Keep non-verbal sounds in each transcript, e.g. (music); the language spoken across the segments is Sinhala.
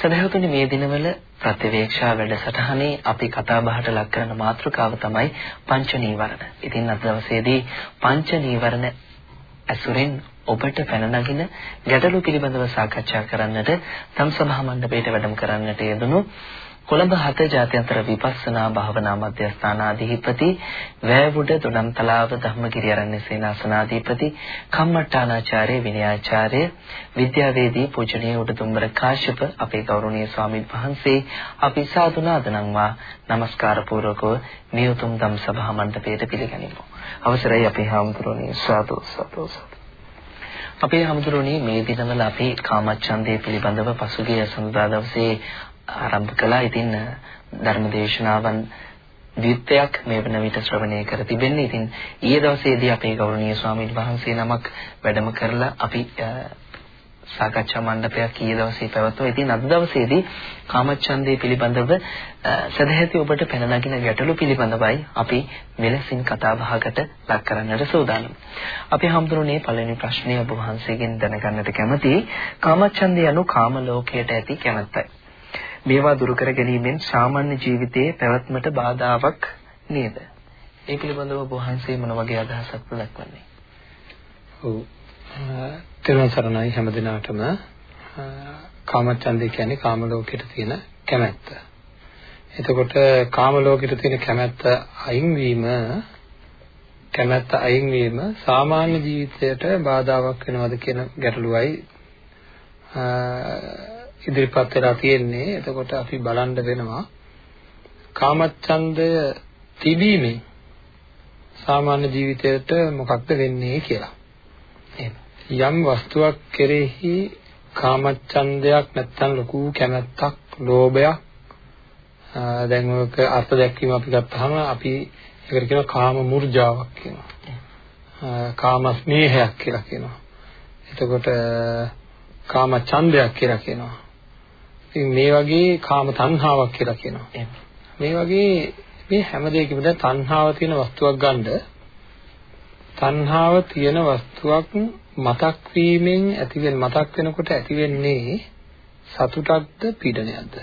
ආයිබෝවන් සදහතුනි මේ දිනවල ප්‍රතිවේක්ෂා වැඩසටහනේ අපි කතා බහට ලක් කරන මාතෘකාව තමයි පංච නීවරණ. ඉතින් අද දවසේදී පංච නීවරණ ඇසුරෙන් ඔබට පැන නගින ගැටලු පිළිබඳව සාකච්ඡා කරන්නට තම් සභා මණ්ඩපයට වැඩම කරන්නට යෙදුණු කොළඹ හත ජාත්‍යන්තර විපස්සනා භාවනා මධ්‍යස්ථානාධිපති වැයවුඩ දොඩම්තලාව ධම්මගිරි ආරණ්‍ය සේනාසනාධිපති කම්මට්ටානාචාර්ය විනයාචාර්ය විද්‍යාවේදී පූජනීය උඩතුම්බර කාශ්‍යප අපේ ගෞරවනීය ස්වාමීන් වහන්සේ අපි සාදුනාද නම්වා নমස්කාර පූර්වකව මේ උතුම් ධම් සභා මණ්ඩපයට පිළිගනිමු. අවසරයි අපේ හාමුදුරනේ සාදු සතු අපේ හමුදුරනේ මේ දිනවල අපි කාමච්ඡන්දය පිළිබඳව පසුගිය සඳුදා දවසේ ආරම්භ කළා. ඉතින් ධර්මදේශනාවන් විත්‍යක් මේ වන විට ශ්‍රවණය කර තිබෙන්නේ. ඉතින් ඊයේ දවසේදී අපේ ගෞරවනීය ස්වාමීන් වහන්සේ නමක් වැඩම කරලා අපි සාකච්ඡා මණ්ඩපයක් ඊයේ දවසේ පැවැත්වුවා. ඉතින් අද දවසේදී කාමච්ඡන්දේ පිළිබඳව සදැහැති ඔබට පැන නගින ගැටලු පිළිබඳවයි අපි මෙලෙසින් කතා බහකට ලක් කරන්නට සූදානම්. අපි හම්දුනේ පළවෙනි ප්‍රශ්නය ඔබ වහන්සේගෙන් දැනගන්නට කැමතියි. කාමච්ඡන්දය anu කාම ලෝකයට ඇති කැමැත්තයි. මේවා දුරු කර ගැනීමෙන් සාමාන්‍ය ජීවිතයේ පැවැත්මට බාධාවක් නේද? ඒ පිළිබඳව ඔබ වහන්සේ මොන වගේ අදහසක් දක්වන්නේ? ඔව්. තෙරුවන් සරණයි හැම දිනාටම කාමච්ඡන්දය කියන්නේ කාම ලෝකෙට තියෙන කැමැත්ත. එතකොට කාම ලෝකෙට තියෙන කැමැත්ත අයින් වීම කැමැත්ත අයින් වීම සාමාන්‍ය ජීවිතයට බාධාවක් වෙනවද කියන ගැටලුවයි ඉදිරිපත් වෙලා තියෙන්නේ. එතකොට අපි බලන්න වෙනවා කාමච්ඡන්දය තිබීමෙන් සාමාන්‍ය ජීවිතයට මොකක්ද වෙන්නේ කියලා. යම් වස්තුවක් කෙරෙහි කාමච්ඡන්දයක් නැත්තම් ලොකු කැමැත්තක්, ලෝභයක් දැන් ඔක අර්ථ දැක්වීම අපි ගත්තාම අපි ඒකට කියනවා කාම මුර්ජාවක් කියනවා. කාම ස්නේහයක් කියලා කියනවා. එතකොට කාම ඡන්දයක් කියලා කියනවා. ඉතින් මේ වගේ කාම තණ්හාවක් කියලා කියනවා. මේ වගේ මේ හැම දෙයකම දැන් තණ්හාව තියෙන වස්තුවක් ගන්න තණ්හාව තියෙන වස්තුවක් මතක් වීමෙන් ඇතිවෙන මතක් වෙනකොට ඇතිවෙන්නේ සතුටක්ද පීඩනයක්ද?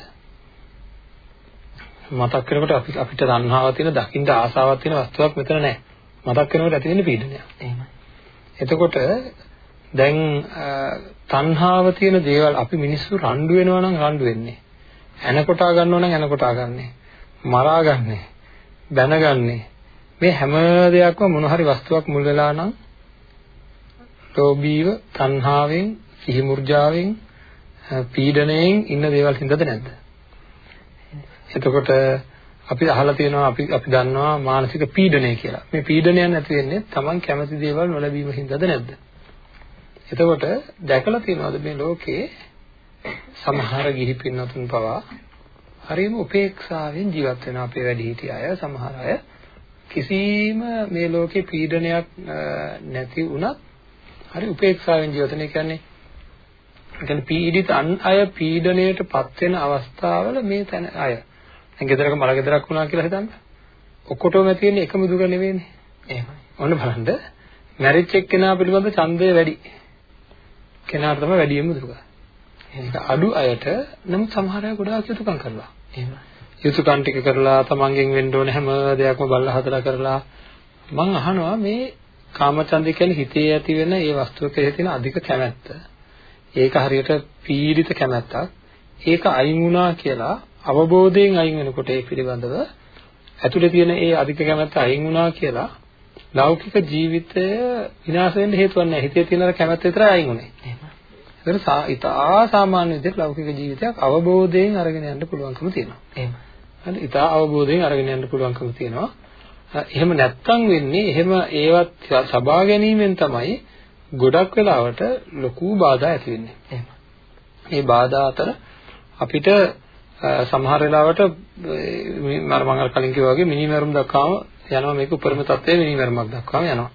මතක් වෙනකොට අපි අපිට තණ්හාව තියෙන දකින්න ආසාවක් තියෙන වස්තුවක් මෙතන නැහැ. මතක් වෙනකොට ඇතිවෙන්නේ පීඩනයක්. එහෙමයි. එතකොට දැන් තණ්හාව තියෙන දේවල් අපි මිනිස්සු රණ්ඩු වෙනවා නම් රණ්ඩු වෙන්නේ. ඇන කොටා ගන්නවා නම් ඇන කොටා ගන්නෙ. මරා ගන්නෙ. බැනගන්නෙ. මේ හැම දෙයක්ම මොන හරි වස්තුවක් මුල් වෙලා නම් ලෝභීව, තණ්හාවෙන්, සිහි මුර්ජාවෙන්, පීඩණයෙන් ඉන්න දේවල් හින්දාද නැද්ද? එතකොට අපි අහලා තියෙනවා අපි අපි දන්නවා මානසික පීඩනය කියලා. මේ පීඩනය නැති වෙන්නේ Taman කැමති දේවල් නොලැබීම හින්දාද නැද්ද? එතකොට දැකලා තියෙනවද මේ ලෝකේ සමහර ගිහි පින්නතුන් පවා හරිම උපේක්ෂාවෙන් ජීවත් වෙන අපේ වැඩිහිටිය අය සමහර අය කිසිම මේ ලෝකේ පීඩනයක් නැති වුණත් හරි උපේක්ෂාවෙන් ජීවත් වෙන. ඒ කියන්නේ කියන්නේ පීඩිත අය පීඩණයටපත් වෙන අවස්ථාවල මේ තැන අය දැන් ගෙදරක මල ගෙදරක් වුණා කියලා හිතන්න. ඔක්කොටම තියෙන එකම දුක නෙවෙයිනේ. එහෙමයි. ඔන්න බලන්න මැරිච් එක්කෙනා පිළිබඳ ඡන්දය වැඩි. කෙනාට තමයි වැඩියෙන්ම දුක. ඒක අඩු අයට නමුත් සමහර අය ගොඩාක් යුතුයකම් කරලා. එහෙම. යුතුයකම් ටික කරලා තමන්ගෙන් වෙන්න ඕන හැම දෙයක්ම බලලා හදලා කරලා මම අහනවා මේ කාමචන්දය කියන්නේ හිතේ ඇති වෙන ඒ වස්තුව කෙරෙහි තියෙන අධික කැමැත්ත. ඒක හරියට පීඩිත කැමැත්තක්. ඒක අයින් වුණා කියලා අවබෝධයෙන් අයින් වෙනකොට ඒ පිළිබඳව ඇතුලේ තියෙන ඒ අධික කැමැත්ත අයින් වුණා කියලා ලෞකික ජීවිතය විනාශ වෙන්න හේතුවක් නැහැ. හිතේ තියෙන කැමැත්ත විතරයි අයින් උනේ. එහෙම. ඒක ඉතා සාමාන්‍ය විදිහට ලෞකික ජීවිතයක් අවබෝධයෙන් අරගෙන යන්න පුළුවන්කම තියෙනවා. එහෙම. හරි ඉතා අවබෝධයෙන් අරගෙන යන්න පුළුවන්කම තියෙනවා. එහෙම නැත්තම් වෙන්නේ එහෙම ඒවත් සබා ගැනීමෙන් තමයි ගොඩක් වෙලාවට ලොකු බාධා ඇති වෙන්නේ. එහෙම. මේ බාධා අතර අපිට සමහර වෙලාවට මම මම කලින් කිව්වා වගේ මිනිමරුම් දක්වාම යනවා මේක උපරිම තත්ත්වයේ මිනිමරුමක් දක්වාම යනවා.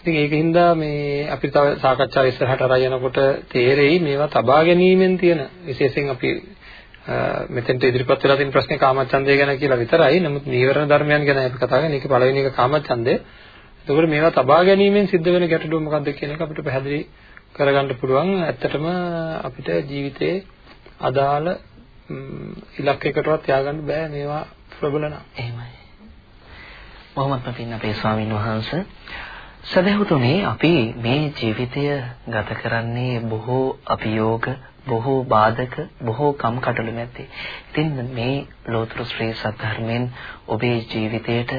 ඉතින් ඒකින්ද මේ අපි තව සාකච්ඡාව ඉස්සරහට අරගෙන යනකොට තේරෙයි මේවා තබා ගැනීමෙන් තියෙන විශේෂයෙන් අපි මෙතෙන්ට ඉදිරිපත් වෙලා තියෙන ප්‍රශ්නේ කාමච්ඡන්දය ගැන කියලා විතරයි. නමුත් නීවරණ ධර්මයන් ගැන අපි කතා කරන්නේ. ඒක පළවෙනි එක කාමච්ඡන්දය. එතකොට මේවා තබා ගැනීමෙන් සිද්ධ වෙන ගැටලුව මොකක්ද කියන එක අපිට පැහැදිලි කරගන්න පුළුවන් ඇත්තටම අපිට ජීවිතේ අදාළ ඉලක්කයකටවත් තියාගන්න බෑ මේවා ප්‍රබල නම්. එහෙමයි. බොහොමත්ම පින් අපේ ස්වාමින් වහන්සේ සදහතුනේ අපි මේ ජීවිතය ගත කරන්නේ බොහෝ අභියෝග බොහෝ බාධක බොහෝ කම්කටොළු මැද්දේ. ඉතින් මේ ලෝතර ශ්‍රී සත්‍ය ඔබේ ජීවිතයට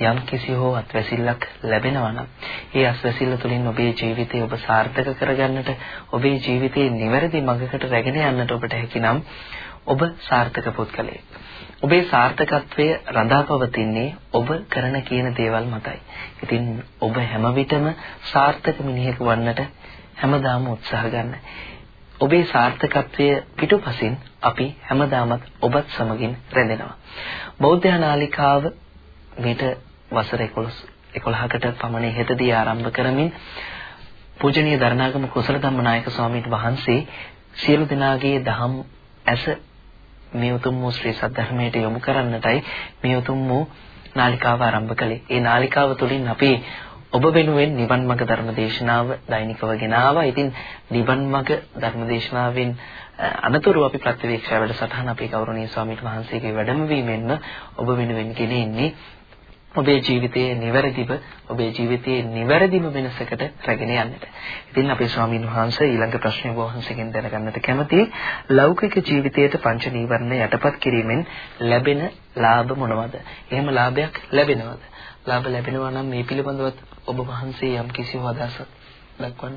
යම් කිසි හෝ අත්වැසිල්ලක් ලැබෙනවා නම් ඒ අත්වැසිල්ල තුළින් ඔබේ ජීවිතය ඔබ සාර්ථක කරගන්නට ඔබේ ජීවිතයේ නිවැරදි මඟකට රැගෙන යන්නට ඔබට හැකිනම් ඔබ සාර්ථක පුද්ගලයෙක්. ඔබේ සාර්ථකත්වය රඳාපවතින්නේ ඔබ කරන කියන දේවල් මතයි. ඉතින් ඔබ හැම විටම සාර්ථක මිනිහෙකු වන්නට හැමදාම උත්සාහ ගන්න. ඔබේ සාර්ථකත්වය පිටුපසින් අපි හැමදාමත් ඔබත් සමගින් රැඳෙනවා. බෞද්ධ නාලිකාව මේට වසර 11 11කට පමණ හෙටදී ආරම්භ කරමින් පූජනීය දරණාගම කුසල ධම්මනායක ස්වාමීන් වහන්සේ සියලු දෙනාගේ දහම් ඇස මේ උතුම් වූ ශ්‍රී සද්ධර්මයට යොමු කරන්නටයි මේ උතුම් වූ නාලිකාව ආරම්භ කළේ. ඒ නාලිකාව තුළින් අපි ඔබ වෙනුවෙන් නිවන් මඟ ධර්ම දේශනාව දෛනිකව ගෙනාවා. ඉතින් නිවන් මඟ ධර්ම දේශනාවෙන් අනතුරු අපි ප්‍රතිවීක්ෂා වැඩසටහන අපේ ගෞරවනීය ස්වාමීන් වහන්සේගේ වැඩමවීමෙන්ම ඔබ වෙනුවෙන් ගෙනෙන්නේ ඔබේ ජීවිතයේ නිවැරදිව ඔබේ ජීවිතයේ නිවැරදිම වෙනසකට රැගෙන යන්නට. ඉතින් අපේ ස්වාමීන් වහන්සේ ඊළඟ ප්‍රශ්නය වහන්සේගෙන් දැනගන්නට කැමතියි. ලෞකික ජීවිතයට පංච නීවරණ යටපත් කිරීමෙන් ලැබෙන ලාභ මොනවද? එහෙම ලාභයක් ලැබෙනවද? ලාභ ලැබෙනවා නම් මේ පිළිබඳව ඔබ වහන්සේ යම් කිසි අදහසක් දක්වන්න.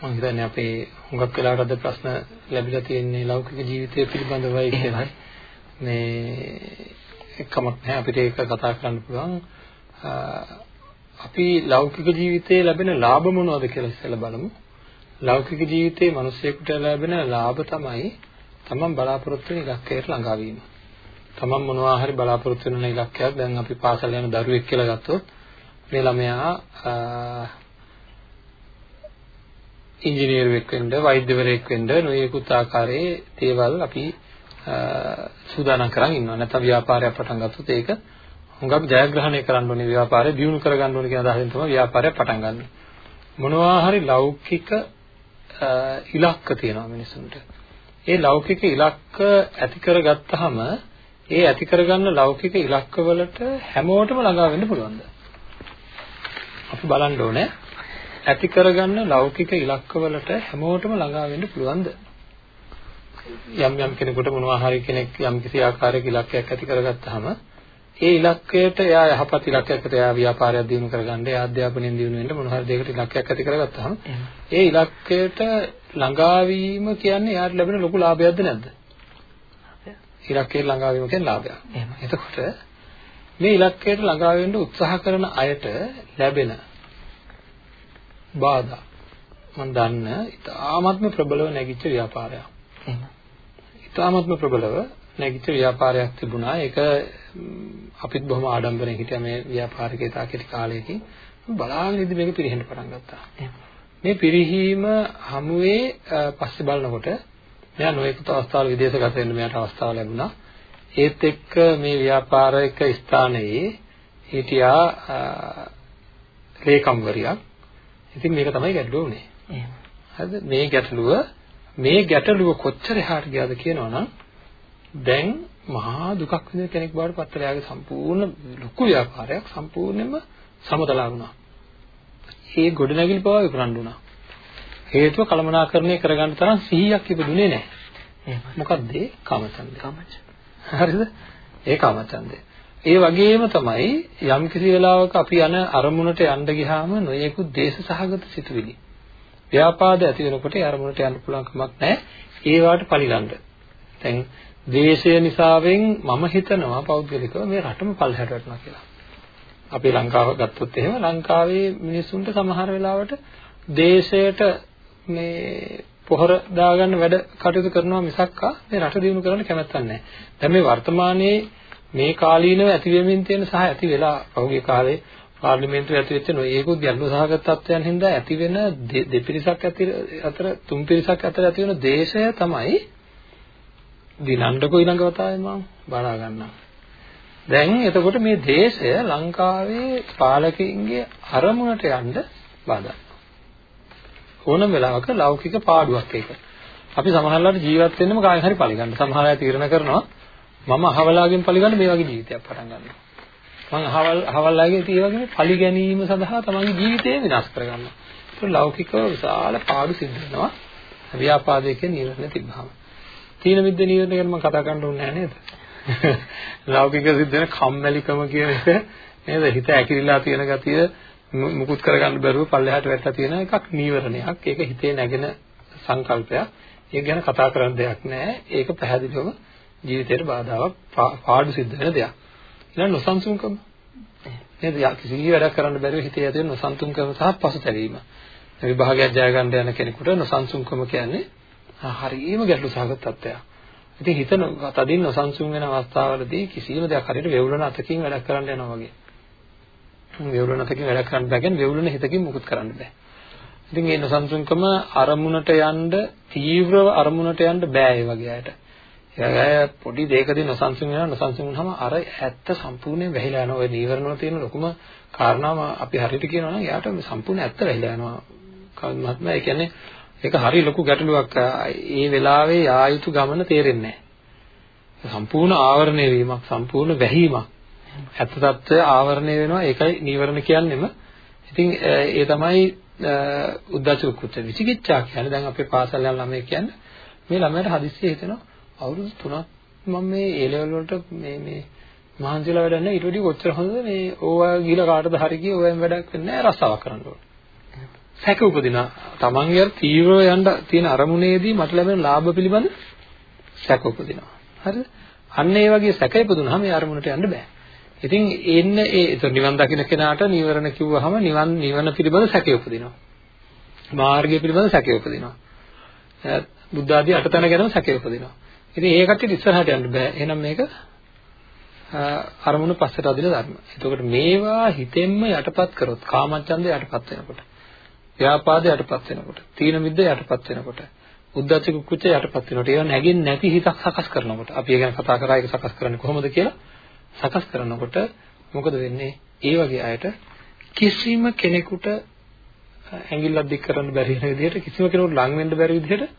මම හිතන්නේ අපේ හුඟක් වෙලාවට අද ප්‍රශ්න ලැබිලා තියෙන්නේ ලෞකික ජීවිතය පිළිබඳවයි කියලායි. මේ කමක් නැහැ අපිට ඒක කතා කරන්න පුළුවන්. අපි ලෞකික ජීවිතයේ ලැබෙන ලාභ මොනවද කියලා ඉස්සෙල්ලා බලමු. ලෞකික ජීවිතයේ මිනිසෙකුට ලැබෙන ලාභ තමයි තමන් බලාපොරොත්තු වෙන ඉලක්කයට ළඟා වීම. තමන් මොනවා හරි බලාපොරොත්තු වෙන ඉලක්කයක් දැන් අපි පාසල් යන දරුවෙක් කියලා ගත්තොත් මේ ළමයා ඉංජිනේරුවෙක් වෙන්න, වෛද්‍යවරයෙක් වෙන්න නොයෙකුත් ආකාරයේ දේවල් අපි සූදානම් කරන් ඉන්නවා. නැත්නම් ව්‍යාපාරයක් පටන් ගත්තොත් ඒක හුඟක් ජයග්‍රහණය කරන්න ඕනේ ව්‍යාපාරය දියුණු කරගන්න ඕනේ කියන අදහසෙන් තමයි ව්‍යාපාරයක් පටන් ගන්න. මොනවා හරි ලෞකික ඉලක්ක තියෙනවා මිනිසුන්ට. ඒ ලෞකික ඉලක්ක ඇති කරගත්තාම ඒ ඇති කරගන්න ලෞකික ඉලක්කවලට හැමෝටම ළඟා වෙන්න පුළුවන්ද? අපි බලන්න ඕනේ ඇති කරගන්න ලෞකික ඉලක්කවලට හැමෝටම ළඟා වෙන්න පුළුවන්ද? යම් යම් කෙනෙකුට මොනවා හරි කෙනෙක් යම් කිසි ආකාරයක ඉලක්කයක් ඇති කරගත්තාම ඒ ඉලක්කයට එයා යහපත් ඉලක්කයකට එයා ව්‍යාපාරයක් දිනු කරගන්න, එයා අධ්‍යාපනයෙන් දිනු වෙන්න මොන හරි දෙයකට ඉලක්කයක් ඇති කරගත්තාම ඒ ඉලක්කයට ළඟා වීම කියන්නේ එයාට ලැබෙන ලොකු ලාභයක්ද නැද්ද? ඉලක්කයට ළඟා වීම කියන්නේ ලාභයක්. එහෙම. එතකොට මේ ඉලක්කයට ළඟා වෙන්න උත්සාහ කරන අයට ලැබෙන බාධා මම දන්න ඉතාමත්ම ප්‍රබලව නැගිච්ච ව්‍යාපාරයක්. එහෙම. ඉතාමත්ම ප්‍රබලව නැගිච්ච ව්‍යාපාරයක් තිබුණා. ඒක අපිත් බොහොම ආඩම්බරෙන් හිටියා මේ ව්‍යාපාරිකේ තා කෙටි කාලයකින් බලාගෙන ඉඳි මේක පිරෙහෙන්න පටන් ගත්තා. මේ පිරිහීම හමුවේ පස්සේ බලනකොට මෙයා නොයෙකුත් අවස්ථාවල විදේශගත වෙන්න මෙයාට අවස්ථාව ලැබුණා. ඒත් එක්ක මේ ව්‍යාපාරික ස්ථානයේ හිටියා ලේකම්වරියක්. ඉතින් මේක තමයි ගැටලුව උනේ. හරිද? මේ ගැටලුව මේ ගැටලුව කොච්චර එහාට ගියාද කියනවනම් දැන් මහා දුකක් විඳින කෙනෙක් බවට පත් වෙලා යාගේ සම්පූර්ණ ලොකු ව්‍යාපාරයක් සම්පූර්ණයෙන්ම සමතලා වුණා. ඒ ගොඩනැගිලි පවා විකරන්න වුණා. හේතුව කලමනාකරණය කරගන්න තරම් සිහියක් ඉපදුනේ නැහැ. මොකද්ද ඒ කාමචන්දේ? කාමච. හරිද? ඒ කාමචන්දේ. ඒ වගේම තමයි යම් කිසි වෙලාවක අපි යන අරමුණට යන්න ගියාම නොයෙකුත් දේශ සහගත සිතුවිලි. ව්‍යාපාද ඇති වෙනකොට ඒ අරමුණට යන්න පුළුවන් කමක් නැහැ. ඒ වාට පරිලන්න. දැන් ද්වේෂය නිසාවෙන් මම හිතනවා පෞද්ගලිකව මේ රටම පල්හැට වැටෙනවා කියලා. අපි ලංකාව ගත්තොත් එහෙම ලංකාවේ මිනිස්සුන්ට සමහර වෙලාවට දේශයට මේ පොහොර දාගන්න වැඩ කටයුතු කරනවා මිසක්කා මේ රට දිනු කරන්න කැමැත්තක් නැහැ. දැන් මේ වර්තමානයේ මේ කාලීනව ඇති වෙමින් තියෙන සහ ඇති වෙලා පහුගිය කාලේ පාර්ලිමේන්තුවේ ඇති වෙච්ච නොයේකුත් ගැටලු සහගත තත්ත්වයන් හින්දා ඇති වෙන දෙපිරිසක් අතර තුන් පිරිසක් අතර ඇති වෙන දේශය තමයි දිනන්නකෝ ඊළඟ වතාවේ මම බලා ගන්නවා. දැන් එතකොට මේ දේශය ලංකාවේ පාලකයින්ගේ අරමුණට යන්න බාධා. ඕනම වෙලාවක ලෞකික පාඩුවක් ඒක. අපි සමහරවිට ජීවත් වෙන්නම කායෙන් හරි පරිගන්න. සමහර අය තීරණ කරනවා මම අහවලාගෙන් පරිගන්න මේ වගේ ජීවිතයක් පටන් ගන්නවා. මම අහවල් අහවලාගෙන් ඒ වගේම පලි ගැනීම සඳහා තමන්ගේ ජීවිතය විනාශ කරගන්නවා. ඒක ලෞකිකව විශාල පාඩු සිද්ධ වෙනවා. ව්‍යාපාදයක නිවර්ණ තිබ්බහම. තීන මිද්ද නිවර්ණ ගැන මම කතා කරන්න ඕනේ නැහැ නේද? (laughs) ලෞකික සිද්ධ වෙන කම්මැලිකම කියන එක නේද? හිත ඇකිලිලා තියෙන ගතිය මුකුත් කරගන්න බැරුව පල්ලෙහාට වැටලා තියෙන එකක් නීවරණයක්. ඒක හිතේ නැගෙන සංකල්පයක්. ඒක ගැන කතා කරන්න දෙයක් නැහැ. ඒක පැහැදිලිවම ජීවිතේට බාධාවක් පාඩු සිද්ධ වෙන දෙයක්. ඊළඟ නොසන්සුන්කම නේද? කිසි වැඩක් කරන්න බැරුව හිතේ ඇති වෙන නොසන්සුන්කම සහ පසුතැවීම. විභාගයක් ජය ගන්න යන කෙනෙකුට නොසන්සුන්කම කියන්නේ හරියම ගැටලු සහගත තත්ත්වයක්. ඉතින් හිත තදින් නොසන්සුන් වෙන අවස්ථාවලදී කිසියම් දෙයක් හරියට වේවුලන අතකින් වැඩක් කරන්න යනවා වගේ. වේවුලන අතකින් වැඩක් කරන්න බෑ කියන්නේ වේවුලන හිතකින් මුකුත් කරන්න බෑ. ඉතින් මේ නොසන්සුන්කම අරමුණට යන්න තීව්‍රව අරමුණට යන්න බෑ ඒ වගේ අයට. දැන් පොඩි දෙයකදී නොසන්සුන් වෙනවා නොසන්සුන් වුනහම අර ඇත්ත සම්පූර්ණයෙන් වැහිලා යනවා. ඔය නීවරණ වල තියෙන ලොකුම කාරණාව අපි හරියට කියනවා නම් එයාට මේ සම්පූර්ණ ඇත්ත වැහිලා යනවා. කල්මත්ම ඒ කියන්නේ ඒක හරි ලොකු ගැටලුවක්. ඒ වෙලාවේ ආයුතු ගමන තේරෙන්නේ සම්පූර්ණ ආවරණය වීමක් සම්පූර්ණ වැහිීමක්. ඇත්ත తত্ত্বය ආවරණය වෙනවා. ඒකයි නීවරණ කියන්නේම. ඉතින් ඒ තමයි උද්දච්ච කුච්ච විචිකිච්ඡා කියන්නේ. දැන් අපේ පාසල් යන ළමයි කියන්නේ මේ ළමයට හදිස්සියේ හිතෙනවා අවුරුදු 3ක් මම මේ ඒ ලෙවල් වලට මේ මේ මහන්සිලා වැඩ නැහැ ඊට වඩා කොච්චර හොඳද මේ ඕවා ගිහලා කාටද හරි ගියේ ඕවෙන් වැඩක් වෙන්නේ නැහැ රස්සාවක් කරන්න ඕනේ සැක උපදින තමන්ගේ තීව්‍රව යන්න තියෙන අරමුණේදී මට ලැබෙන ලාභ පිළිබඳ සැක උපදිනවා. හරිද? අන්න ඒ වගේ සැක ඉපදුනහම ඒ අරමුණට යන්න බෑ. ඉතින් එන්න ඒ ඒතර නිවන් දකින්න කෙනාට නිවරණ කිව්වහම නිවන් නිවන පිළිබඳ සැකය උපදිනවා. මාර්ගය පිළිබඳ සැකය උපදිනවා. බුද්ධ ආදී අටතන ගැනම සැකය උපදිනවා. ඉතින් ඒ කට්ටියට ඉස්සරහට යන්න බෑ. එහෙනම් මේක අරමුණ පස්සට අදින ධර්ම. එතකොට මේවා හිතෙන්ම යටපත් කරොත් කාමච්ඡන්දය යටපත් වෙනකොට ව්‍යාපාදේ යටපත් වෙනකොට, තීන මිද්ද යටපත් වෙනකොට, උද්දච්ච කුච්ච යටපත් වෙනකොට, ඒවා නැගින් නැති හිතක් සකස් කරනකොට, අපි ඒ ගැන කතා කරා ඒක සකස් කරන්නේ කොහොමද කියලා සකස් කරනකොට මොකද වෙන්නේ? ඒ වගේ අයට කිසිම කෙනෙකුට ඇඟිල්ලක් දික් කරන්න බැරි වෙන විදිහට කිසිම කෙනෙකුට ලං වෙන්න බැරි විදිහට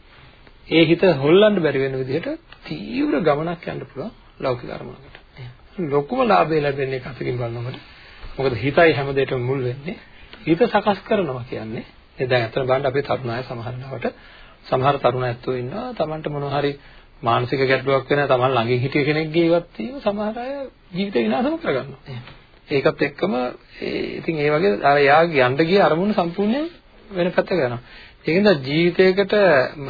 ඒ හිත හොල්ලන්න බැරි වෙන විදිහට තීව්‍ර ගමනක් යන්න පුළුවන් ලෞකික අරමුණකට. ලොකුම ලාභය ලැබෙන්නේ කතකින් බලනකොට. මොකද හිතයි හැම දෙයකම මුල් වෙන්නේ. හිත සකස් කරනවා කියන්නේ ඒ දැන් අතන බලන්න අපේ තරුණ අය සමහර ලාවට සමහර තරුණ ඇත්තෝ ඉන්නවා Tamanට මොනවා හරි මානසික ගැටලුවක් වෙන Taman ළඟින් හිටිය කෙනෙක්ගේ ඉවත් වීම සමහර අය ජීවිතේ විනාශම කරගන්නවා. ඒකත් එක්කම ඉතින් ඒ වගේ අර යා යන්න ගිය අරමුණ සම්පූර්ණයෙන් වෙන පැත්තකට යනවා. ඒකෙන්ද ජීවිතයකට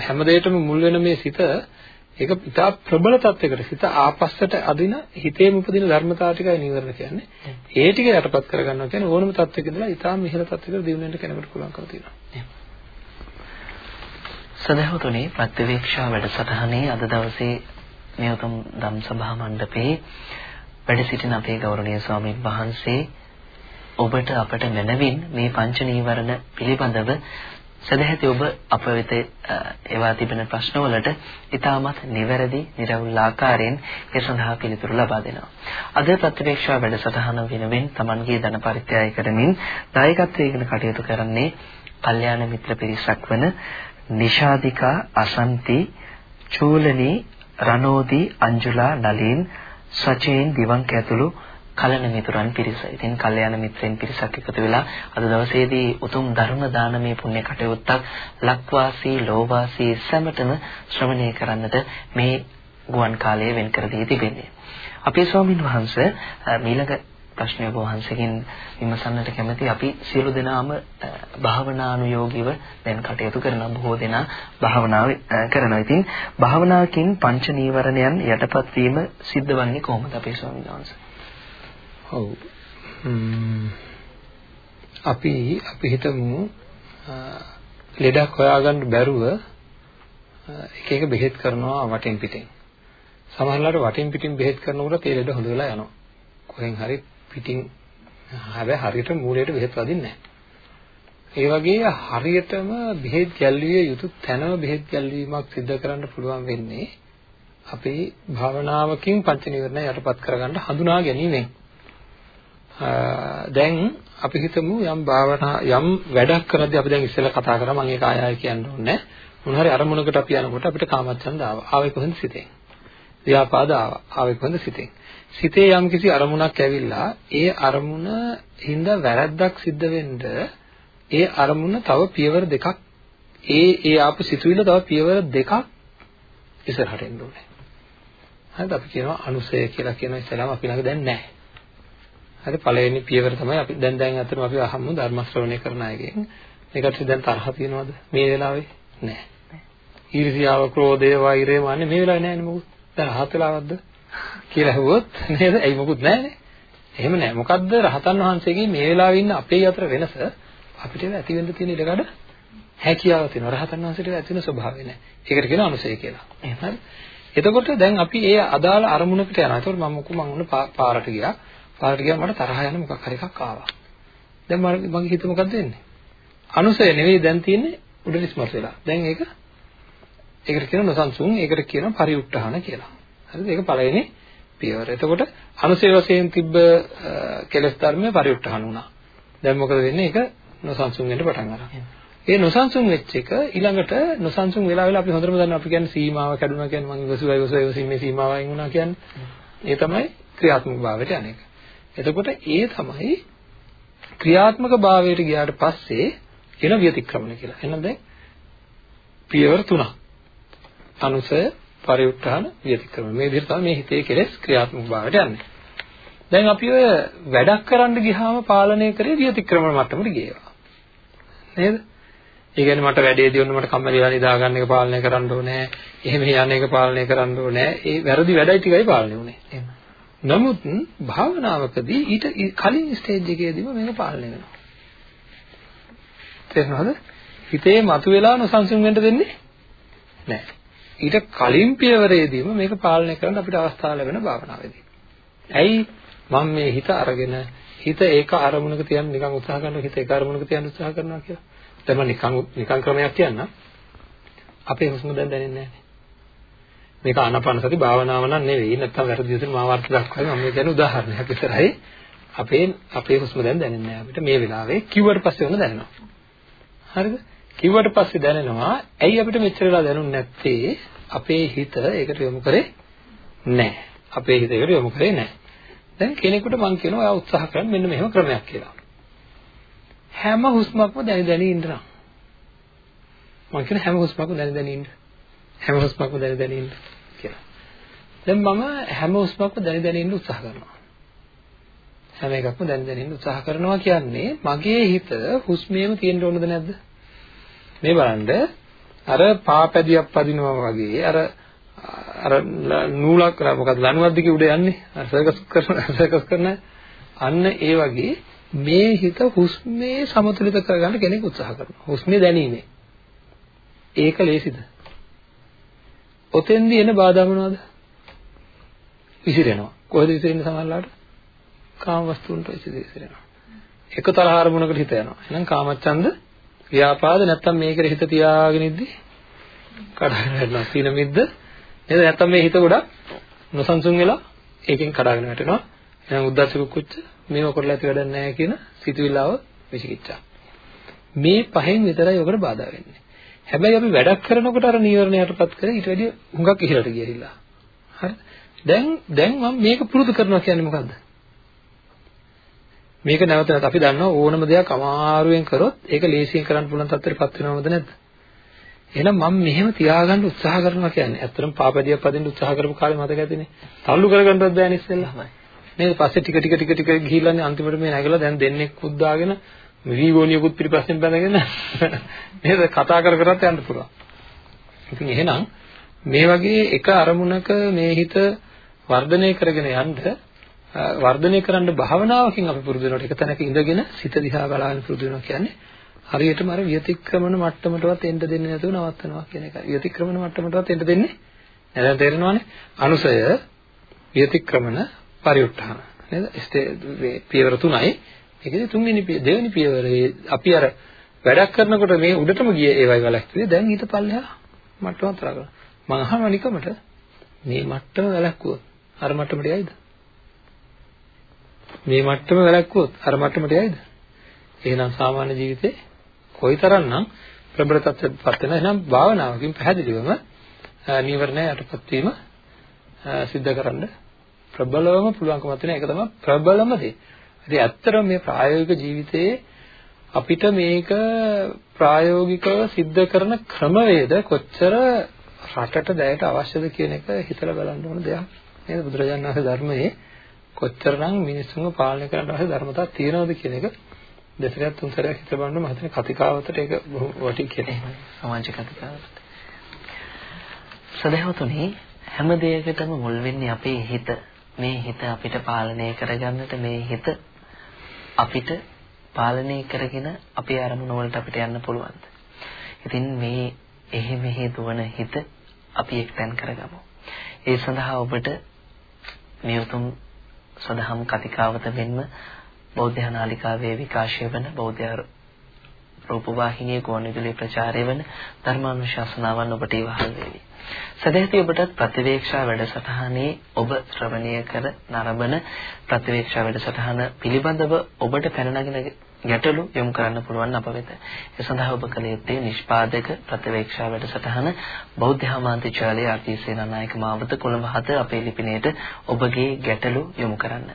හැම දෙයකටම මුල් වෙන මේ සිත ඒක ඉතා ප්‍රබල තත්යකට හිත ආපස්සට අදින හිතේම උපදින ධර්මතාව ටිකයි නිවර්ණ කියන්නේ. ඒ ටික යටපත් කරගන්නවා කියන්නේ ඕනම තත්යක ඉඳලා ඉතා මිහිර තත්යකට දිනු වෙන්න කෙනෙකුට පුළුවන්කම තියෙනවා. සදහවතුනි ප්‍රතිවේක්ෂා වැඩසටහනේ අද දවසේ මේ උතුම් ධම්සභා මණ්ඩපේ වැඩ සිටින අපේ ගෞරවනීය ස්වාමීන් වහන්සේ ඔබට අපට මැනවින් මේ පංච නීවරණ පිළිබඳව සදැහැති ඔබ අප වෙත එවා තිබෙන ප්‍රශ්නවලට ඉතාමත් නිවැරදි, නිර්වුල් ආකාරයෙන් ඒ සඳහා පිළිතුරු ලබා දෙනවා. අද ප්‍රතිවේක්ෂා වැඩසටහන වෙනුවෙන් Tamanගේ ධන පරිත්‍යාග කරමින් දායකත්වයෙන් කටයුතු කරන්නේ කල්යාණ මිත්‍ර පිරිසක් වන නිෂාදිකා අසන්ති චූලනී රනෝදි අංජුලා නලින් සචේන් දිවංක ඇතුළු කලන මිතුරන් පිරිස. ඉතින් කල්යාණ මිත්‍රෙන් පිරිසක් එකතු වෙලා අද දවසේදී උතුම් ධර්ම දානමය පුණ්‍ය කටයුත්තක් ලක්වාසී ලෝවාසී සැමටම ශ්‍රවණය කරන්නට මේ ගුවන් කාලය වෙන් කර දී තිබෙන්නේ. අපේ ස්වාමින් වහන්සේ මීළඟ ප්‍රශ්නය ඔබ වහන්සේගෙන් විමසන්නට කැමති අපි සියලු දෙනාම භාවනානුයෝගීව දැන් කටයුතු කරන බොහෝ දෙනා භාවනාව කරනවා. ඉතින් භාවනාවකින් පංච නීවරණයන් යටපත් වීම සිද්ධ වන්නේ කොහොමද අපේ ස්වාමීන් වහන්සේ? ඔව්. අපි අපි හිතමු ලෙඩක් හොයාගන්න බැරුව එක එක බෙහෙත් කරනවා වටින් පිටින්. සමහරවිට වටින් පිටින් බෙහෙත් කරනකොට ඒ ලෙඩ හොඳ වෙලා යනවා. කොහෙන් හරි පිටින් හැබැයි හරියට මූලයට බෙහෙත් වදින්නේ නැහැ. ඒ වගේ හරියටම බෙහෙත් ගැල්විය යුතු තැනම බෙහෙත් ගැල්වීමක් සිදු කරන්න පුළුවන් වෙන්නේ අපේ භාවනාවකින් පංච නිවර්ණ යටපත් කරගන්න හඳුනා ගැනීමෙන්. දැන් අපි හිතමු යම් භාවනා යම් වැඩක් කරද්දී අපි දැන් ඉස්සෙල්ලා කතා කරා මම ඒක ආය ආය කියන්න ඕනේ මොන හරි අරමුණකට අපි යනකොට අපිට කාමච්ඡන්ද ආවා. ආවේ කොහෙන්ද සිතෙන්? ව්‍යාපාද ආවා. ආවේ කොහෙන්ද සිතෙන්? සිතේ යම් කිසි අරමුණක් ඇවිල්ලා ඒ අරමුණ හින්දා වැරද්දක් සිද්ධ වෙන්න ඒ අරමුණ තව පියවර දෙකක් ඒ ඒ ආපු සිතුවිල්ල තව පියවර දෙකක් ඉස්සරහට එන්න ඕනේ. හරිද? අපි කියනවා අනුසය කියලා කියන ඉස්සලාම අපි ළඟ දැන් නැහැ. හරි පළවෙනි පියවර තමයි අපි දැන් දැන් අතන අපි අහමු ධර්ම ශ්‍රවණය කරන අයගෙන්. මේකට දැන් තරහ තියනවද මේ වෙලාවේ? නැහැ. ඊර්ෂියාව, ක්‍රෝධය, වෛරය මාන්නේ මේ වෙලාවේ නැහැ නේ මොකද? දැන් රහත් වෙලාවක්ද කියලා ඇහුවොත් නේද? ඇයි මොකුත් නැහැනේ. එහෙම නැහැ. මොකද්ද රහතන් වහන්සේගේ මේ වෙලාවේ ඉන්න අපේ අතර වෙනස අපිට ඇති වෙන්න තියෙන ඉඩකඩ හැකියාව තියෙනවා. රහතන් වහන්සේට ඇති වෙන ස්වභාවය නැහැ. ඒකට කියනවා අනුසය කියලා. හරි. එතකොට දැන් අපි ඒ අදාළ අරමුණකට යනවා. එතකොට මම මොකද මම ඔන්න පාරට ගියා. පාරට ගියාම මට තරහ යන මොකක් හරි එකක් ආවා. දැන් මගේ හිත මොකක්ද වෙන්නේ? අනුසය නෙවෙයි දැන් තියෙන්නේ උඩ ඉස්මතු වෙලා. දැන් ඒක ඒකට කියනවා නොසන්සුන්, ඒකට කියනවා පරිඋත්හාන කියලා. හරිද? ඒක පළවෙනි පියවර. එතකොට අනුසය වශයෙන් තිබ්බ කෙලස් ධර්මය පරිඋත්හාන වුණා. දැන් මොකද වෙන්නේ? ඒක නොසන්සුන් වෙන්න පටන් ගන්නවා. ඒ නොසන්සුන් වෙච්ච එක ඊළඟට නොසන්සුන් වෙලා වෙලා අපි හොඳටම දන්නවා අපි කියන්නේ සීමාව කැඩුනා කියන්නේ මම ඉවසුවයි ඉවසුවයි ඉවසීමේ සීමාවයින් වුණා කියන්නේ. ඒ තමයි ක්‍රියාත්මක භාවයට අනේක. එතකොට ඒ තමයි ක්‍රියාත්මක භාවයට ගියාට පස්සේ එන ව්‍යතික්‍රමණ කියලා. එහෙනම් දැන් පියවර තුනක්. අනුසය, පරිඋත්ථාන, ව්‍යතික්‍රමණ. මේ විදිහට තමයි මේ හිතේ කෙලෙස් ක්‍රියාත්මක භාවයට යන්නේ. දැන් අපි ඔය වැඩක් කරන්න ගියාම පාලනය කරේ ව්‍යතික්‍රමණ මට්ටමට ගියේවා. නේද? ඒ කියන්නේ මට වැඩේදී ඔන්න මට කම්මැලිලා නිදා ගන්න එක පාලනය කරන්න ඕනේ. එහෙම යන එක පාලනය කරන්න ඕනේ. ඒ වැරදි වැඩයි ටිකයි පාලනය වුනේ. එහෙම. නමුත් භාවනාවකදී ඊට කලින් ස්ටේජ් එකේදීම මේක පාලනය වෙනවා. තේරෙනවද? හිතේ මතුවලා නොසන්සුන් වෙන්න දෙන්නේ නැහැ. ඊට කලින් පියවරේදීම මේක පාලනය කරන්න අපිට අවස්ථාව ලැබෙන භාවනාවේදී. ඇයි මම මේ හිත අරගෙන හිත ඒක අරමුණක තියන්න නිකන් උත්සාහ කරනවා හිත ඒක අරමුණක තියන්න උත්සාහ කරනවා කියලා. දැන් මම නිකන් නිකන් ක්‍රමයක් කියන්නම්. අපේ හුස්ම දැන් දැනෙන්නේ නැහැ. මේක ආනාපාන සති භාවනාව නම් නෙවෙයි. නැත්තම් වැරදි විදිහට මාවර්ත දක්වන්නේ මම කියන්නේ උදාහරණයක් විතරයි. අපේ අපේ හුස්ම දැන් දැනෙන්නේ නැහැ අපිට. මේ වෙලාවේ කිව්වට පස්සේ වුණ දැනෙනවා. හරිද? කිව්වට පස්සේ දැනෙනවා ඇයි අපිට මෙච්චර වෙලා දැනුන්නේ නැත්තේ? අපේ හිත ඒකට යොමු කරේ නැහැ. අපේ හිත ඒකට යොමු කරේ නැහැ. දැන් කෙනෙකුට මම කියනවා ඔයා උත්සාහ කරන්න මෙන්න මෙහෙම ක්‍රමයක් කියලා. හැම හුස්මක්ම දැනි දැනි ඉඳලා මම කියන හැම හුස්මක්ම දැනි දැනි ඉන්න. හැම හුස්මක්ම දැනි දැනි ඉන්න කියලා. දැන් මම හැම හුස්මක්ම දැනි දැනි ඉන්න උත්සාහ කරනවා. හැම එකක්ම දැනි දැනි ඉන්න උත්සාහ කරනවා කියන්නේ මගේ හිත හුස්මේම තියෙන්න ඕනද නැද්ද? මේ බලන්න අර පාපැදියක් පදිනවා වගේ අර අර නූලක් මොකද ලණුවක් දිගේ උඩ යන්නේ අර සර්කස් කරන (laughs) සර්කස් කරන අන්න ඒ වගේ මේ හිත හුස්මේ සමතුලිත කරගන්න කෙනෙක් උත්සාහ කරනවා හුස්මේ දැනීමේ ඒක ලේසිද ඔතෙන්දී එන බාධා මොනවද? විසිරෙනවා. කොහෙද විසිරෙන්නේ සමහරලාට? කාම වස්තුන්ට විසිරෙනවා. එක තරහ අරමුණකට හිත යනවා. එහෙනම් කාමච්ඡන්ද ව්‍යාපාද නැත්තම් මේකේ හිත තියාගෙන ඉද්දි කඩාගෙන වැටෙනවා. සීන මිද්ද නේද? නැත්තම් මේ හිත ගොඩක් නොසන්සුන් වෙලා ඒකෙන් කඩාගෙන වැටෙනවා. එහෙනම් උද්දච්ච කුච්ච මේව කරලා ඇති වැඩක් නැහැ කියන සිතුවිල්ලාව විසිකිච්චා. මේ පහෙන් විතරයි ඔකට බාධා වෙන්නේ. හැබැයි අපි වැඩක් කරනකොට අර නීවරණයටපත් කරේ ඊට වැඩිය හුඟක් ඉහළට ගියහිලා. හරි. දැන් දැන් මම මේක පුරුදු කරනවා කියන්නේ මොකද්ද? මේක නැවත නැවත අපි දන්නවා ඕනම දෙයක් අමාරුවෙන් කරොත් ඒක ලේසියෙන් කරන්න පුළුවන් තත්ත්වයටපත් වෙනවද නැද්ද? එහෙනම් මම මෙහෙම තියාගන්න උත්සාහ කරනවා කියන්නේ ඇත්තටම පාපදියක් පදින්න උත්සාහ කරපු කාලේ මතක ඇතිනේ. තල්ලු කරගන්නත් බෑනේ ඉස්සෙල්ලා. නේද? පස්සේ ටික ටික ටික ටික ගිහිල්ලානේ අන්තිමට මේ නැගලා දැන් දෙන්නේ කුද්දාගෙන වීගෝනියකුත් පිටිපස්සෙන් බැඳගෙන නේද කතා කර කරත් යන්න පුළුවන්. ඉතින් එහෙනම් මේ වගේ එක අරමුණක මේ හිත වර්ධනය කරගෙන යන්න වර්ධනය කරන්න භාවනාවකින් අපි පුරුදු වෙනකොට එක තැනක ඉඳගෙන සිත දිහා බලන්න පුරුදු වෙනවා කියන්නේ හරියටම අර විතික්‍රමන මට්ටමටවත් එන්න දෙන්නේ නැතුව නවත්තනවා කියන එකයි. විතික්‍රමන මට්ටමටවත් එන්න දෙන්නේ නැහැ. තේරෙනවනේ? අනුසය විතික්‍රමන පරිඋත්ථාන. නේද? පියවර තුනයි. ඒකේ තුන්වෙනි දෙවෙනි පියවරේ අපි අර වැඩක් කරනකොට මේ උඩටම ගිය ඒවයි වැලැක්කුවේ දැන් ඊට පල්ලෙහා මට්ටම අතර කරනවා මම අහනවා නිකමට මේ මට්ටම වැලැක්කුවොත් අර මට්ටමට යයිද? මේ මට්ටම වැළැක්වුවොත් අර මට්ටමට යයිද? එහෙනම් සාමාන්‍ය ජීවිතේ කොයිතරම්නම් ප්‍රබල තත්ත්වයකටපත් වෙන එහෙනම් භාවනාවකින් පැහැදිලිවම නීවරණය යටපත් වීම සිද්ධ කරන්න ප්‍රබලවම පුළුවන්කම තියෙන එක තමයි ප්‍රබලම දේ. ඉතින් ඇත්තටම මේ ප්‍රායෝගික ජීවිතයේ අපිට මේක ප්‍රායෝගිකව සිද්ධ කරන ක්‍රමවේද කොච්චර රටට දැයට අවශ්‍යද කියන එක හිතලා බලන්න ඕන දෙයක්. නේද බුදුරජාණන් වහන්සේ ධර්මයේ කොච්චරනම් මිනිස්සුන්ව පාලනය කරන්න අවශ්‍ය ධර්මතා තියෙනවද කියන එක දෙසරයක් තුන් සැරයක් හිතලා බලන්න මම හිතන්නේ කතිකාවතට ඒක බොහොම වටි කියලා. සමාජ කතිකාවතට. සදහවතුනි හැම දෙයකටම මුල් වෙන්නේ අපේ හිත. මේ හිත අපිට පාලනය කරගන්නට මේ හිත අපිට පාලනය කරගෙන අපේ අරමුණ වලට අපිට යන්න පුළුවන්ද? ඉතින් මේ එහෙ මෙහෙ දුවන හිත අපි එක්තැන් කරගමු. ඒ සඳහා ඔබට මේ උතුම් සදහම් කතිකාවත වෙන්න බෞද්ධ නාලිකාවේ විකාශය වන බෞද්ධ රූපවාහිනියේ ගෝණවිදුලි ප්‍රචාරය වන ධර්මානුශාසනාවන් ඔබට ඉවහල් වේවි. සදැහැති ඔබටත් ප්‍රතිවේක්ෂා වැඩසටහනේ ඔබ ශ්‍රවණය කර නරඹන ප්‍රතිවේක්ෂා වැඩසටහන පිළිබඳව ඔබට පැන නගින ගැටලු යොමු කරන්න පුළුවන් අප වෙත. ඒ සඳහා ඔබ කළ යුත්තේ නිෂ්පාදක ප්‍රතිවේක්ෂා වැඩසටහන බෞද්ධ හමාන්තිචාලය ආතිසේනානායක මාවත කොළඹ 7 අපේ ලිපිණයට ඔබගේ ගැටලු යොමු කරන්න.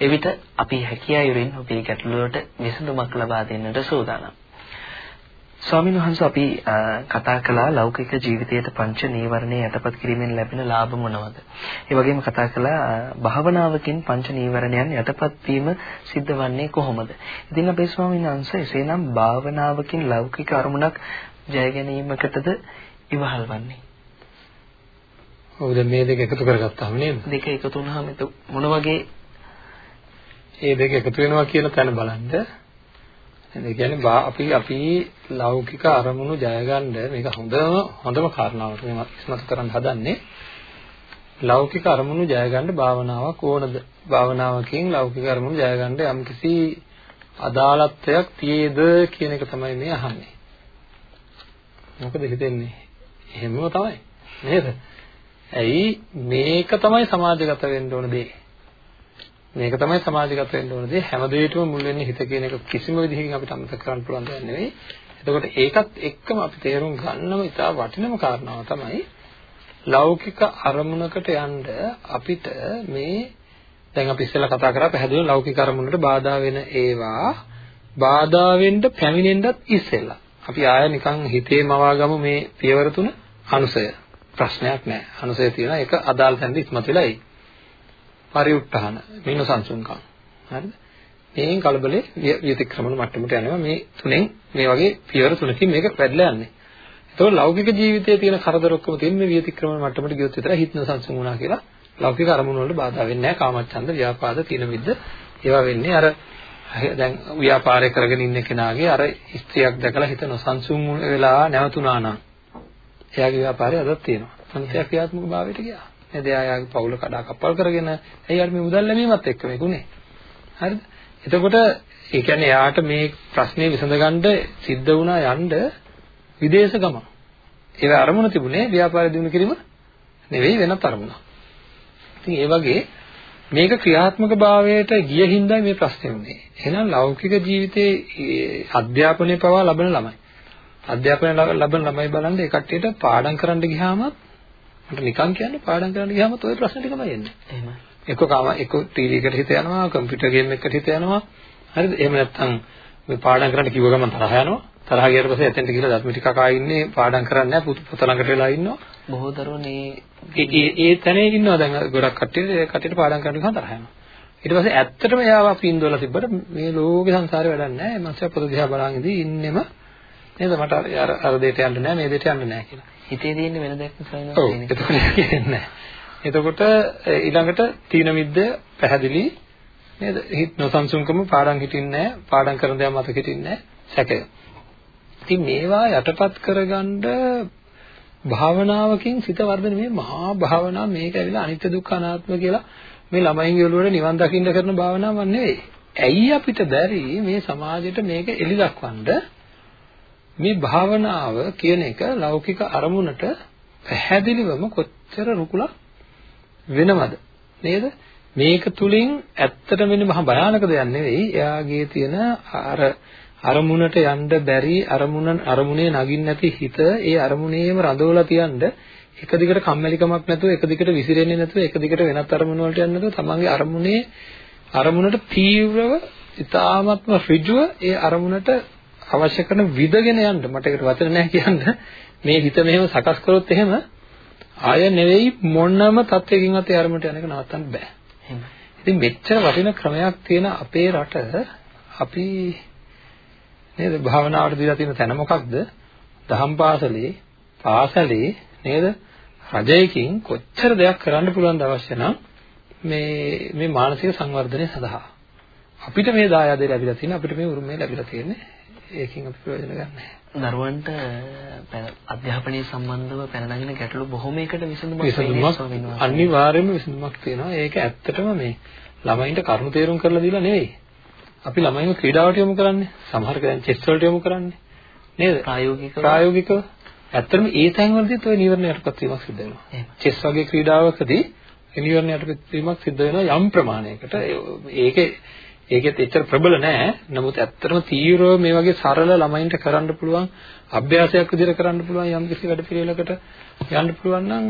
එවිට අපි හැකියාවරින් ඔබේ ගැටලු වලට විසඳුමක් ලබා දෙන්නට සූදානම්. ස්වාමීන් වහන්සේ අපි කතා කළා ලෞකික ජීවිතයේ පංච නීවරණේ යටපත් කිරීමෙන් ලැබෙන ලාභ මොනවද? ඒ වගේම කතා කළා භාවනාවකින් පංච නීවරණයන් යටපත් වීම සිද්ධ වන්නේ කොහොමද? ඉතින් අපේ ස්වාමීන් වහන්සේ එසේනම් භාවනාවකින් ලෞකික අරමුණක් ජය ගැනීමකටද ඉවහල් වන්නේ? ඔව් දැන් මේ දෙක එකතු කරගත්තාම නේද? දෙක එකතු වුණාම මොන වගේ ඒ දෙක එකතු වෙනවා කියන තැන බලන්න ඒ කියන්නේ අපි අපි ලෞකික අරමුණු ජයගන්න මේක හොඳම හොඳම කාරණාවක් මේ ඉස්මතු කරන්න හදන්නේ. ලෞකික අරමුණු ජයගන්න භාවනාවක් ඕනද? භාවනාවකින් ලෞකික අරමුණු ජයගන්න යම්කිසි අදාළත්වයක් තියේද කියන එක තමයි මේ අහන්නේ. මොකද හිතෙන්නේ? එහෙමම තමයි නේද? ඇයි මේක තමයි සමාජගත වෙන්න ඕන දේ? මේක තමයි සමාජගත වෙන්න ඕන දේ. හැම දෙයකටම මුල් වෙන්නේ හිත කියන එක කිසිම විදිහකින් අපිට අමතක කරන්න පුළුවන් දෙයක් නෙවෙයි. එතකොට ඒකත් එක්කම අපි තේරුම් ගන්නම ඉතා වටිනම කාරණාව තමයි ලෞකික අරමුණකට යන්න අපිට මේ දැන් අපි ඉස්සෙල්ලා කතා කරා පැහැදිලිව ලෞකික අරමුණකට බාධා වෙන ඒවා බාධා වෙන්න පැමිණෙන්නත් ඉස්සෙල්ලා. අපි ආය නිකන් හිතේ මවාගමු මේ පියවර තුන අනුසය. ප්‍රශ්නයක් නැහැ අනුසය තියෙනවා. ඒක අදාළ තැනදී ඉස්මතු වෙලා එයි. පරිඋත්හාන මින සංසුන්කම්. හරිද? මේෙන් කලබලේ විතික්‍රමන මට්ටමට යනවා. මේ තුනෙන් මේ වගේ පියවර තුනකින් මේක වැඩිලා යන්නේ. එතකොට ලෞකික ජීවිතයේ තියෙන කරදර ඔක්කොම තියෙන මේ විතික්‍රමන මට්ටමට ගියොත් විතරයි හිතන සංසුන් වුණා කියලා. ලෞකික අරමුණු වලට බාධා වෙන්නේ නැහැ. කාමච්ඡන්ද ව්‍යාපාද තින විද්ද ඒවා වෙන්නේ. අර දැන් ව්‍යාපාරය කරගෙන ඉන්න කෙනාගේ අර ස්ත්‍රියක් දැකලා හිත නොසන්සුන් වෙලා නැවතුණා නම් එයාගේ ව්‍යාපාරය අදත් තියෙනවා. අනිත්‍ය ක්‍රියාත්මක භාවයට ගියා. නේද? එයාගේ පවුල කඩා කප්පල් කරගෙන ඇයි අර මේ මුදල් ලැබීමත් එක්ක මේකුනේ. හරිද? එතකොට ඒ කියන්නේ එයාට මේ ප්‍රශ්නේ විසඳගන්න සිද්ධ වුණා යන්න විදේශ ගමන. ඒක අරමුණ තිබුණේ ව්‍යාපාර දිනු කිරීම නෙවෙයි වෙනත් අරමුණක්. ඉතින් ඒ වගේ මේක ක්‍රියාත්මක භාවයට ගිය හින්දා මේ ප්‍රශ්නේ වුනේ. එහෙනම් ලෞකික ජීවිතයේ අධ්‍යාපනය පවා ලබන ළමයි. අධ්‍යාපනය ලබන ළමයි බලන්න ඒ කට්ටියට පාඩම් කරන්න ගියාමත් මට නිකන් කියන්නේ පාඩම් කරන්න ගියාම ඔය ප්‍රශ්න ටිකමයි එන්නේ. එහෙමයි. එක්ක කාම එක්ක ටීවී එකට හිත යනවා, කම්පියුටර් ගේම් එකකට හිත යනවා. හරිද? එහෙම නැත්නම් මේ පාඩම් කරන්න කිව්ව ගමන් තරහ යනවා. තරහ ගියට පස්සේ එතෙන්ට ගිහලා දත්මිටි කකා ඉන්නේ පාඩම් කරන්නේ නැහැ පුත පොත ළඟට වෙලා ඉන්නවා. බොහෝ දරුවෝ මේ ඒ තැනේ ඉන්නවා දැන් ගොඩක් කට්ටිය ඒ කට්ටියට පාඩම් කරන්න ගියාම තරහ යනවා. ඊට පස්සේ ඇත්තටම එයාව අපි ඉන්දවලා තිබ්බට මේ ලෝකේ සංසාරේ වැඩක් නැහැ. මං පොත දිහා බලන් ඉඳී ඉන්නෙම නේද මට අර අර දෙයට යන්න නැහැ මේ දෙයට යන්න නැහැ කියලා. හිතේ තියෙන වෙන දෙයක් නිසා ඔව් එතකොට කියන්නේ එතකොට ඊළඟට තීන මිද්ද පැහැදිලි නේද? හිත නොසන්සුන්කම පාඩම් හිටින්නේ නැහැ. පාඩම් කරන දේ මතක හිටින්නේ නැහැ. සැකය. ඉතින් මේවා යටපත් කරගන්න භාවනාවකින් සිත වර්ධන මේ මහා භාවනාව මේක ඇවිල්ලා අනිත්‍ය දුක්ඛ අනාත්ම කියලා මේ ළමයින්ගේ ඔළුවට නිවන් දකින්න කරන භාවනාවක් නෙවෙයි. ඇයි අපිට බැරි මේ සමාජයට මේක එලි දක්වන්න මේ භාවනාව කියන එක ලෞකික අරමුණට පැහැදිලිවම කොච්චර රුකුලක් වෙනවද නේද මේක තුලින් ඇත්තටම වෙන්නේ මහා භයානක දෙයක් නෙවෙයි. එයාගේ තියෙන අර අරමුණට යන්න බැරි අරමුණ අරමුණේ නගින්න නැති හිත ඒ අරමුණේම රඳවලා තියන්න එක දිගට කම්මැලිකමක් නැතුව එක දිගට විසිරෙන්නේ නැතුව එක දිගට වෙනත් අරමුණු වලට යන්නේ නැතුව තමන්ගේ අරමුණේ අරමුණට තීව්‍රව ඉතාමත්ම ඍජුව ඒ අරමුණට අවශ්‍ය කරන විදගෙන යන්න. මට ඒකට වචන නැහැ කියන්න. මේ හිත මෙහෙම සකස් කරොත් එහෙම ආය නෙවෙයි මොනම තත්යකින්වත් ඒ අරමුණට යන එක නවත්තන්න බෑ. ඉතින් මෙච්චර වටින ක්‍රමයක් තියෙන අපේ රට අපි නේද? භාවනාවට දීලා තියෙන තැන මොකක්ද? දහම් පාසලේ පාසලේ නේද? රජයකින් කොච්චර දෙයක් කරන්න පුළුවන්ද අවශ්‍ය නම් මේ මේ මානසික සංවර්ධනය සඳහා. අපිට මේ දායාදේ ලැබිලා තියෙන අපිට මේ උරුමය ලැබිලා තියෙන්නේ ඒකෙන් අපි ප්‍රයෝජන ගන්න. දරුවන්ට අධ්‍යාපනය සම්බන්ධව පැන නගින ගැටලු බොහොමයකට විසඳුමක් විසඳුමක් අනිවාර්යයෙන්ම විසඳුමක් තියෙනවා. ඒක ඇත්තටම මේ ළමයින්ට කරුණු තේරුම් කරලා දීලා නෙවෙයි. අපි ළමයින්ව ක්‍රීඩාවට යොමු කරන්නේ සමහර කෙනෙක් චෙස් වලට යොමු කරන්නේ. නේද? ප්‍රායෝගිකව. ප්‍රායෝගිකව. ඇත්තටම ඒ තැන්වලදීත් ඔය නිවර්ණ යටපත් වීමක් සිද්ධ වෙනවා. චෙස් වගේ ක්‍රීඩාවකදී නිවර්ණ යටපත් වීමක් සිද්ධ වෙනවා යම් ප්‍රමාණයකට. ඒකේ ඒකෙත් එච්චර ප්‍රබල නෑ නමුත් ඇත්තටම තීව්‍රව මේ වගේ සරල ළමයින්ට කරන්න පුළුවන් අභ්‍යාසයක් විදිහට කරන්න පුළුවන් යම් කිසි වැඩ පිළිවෙලකට යන්න පුළුවන් නම්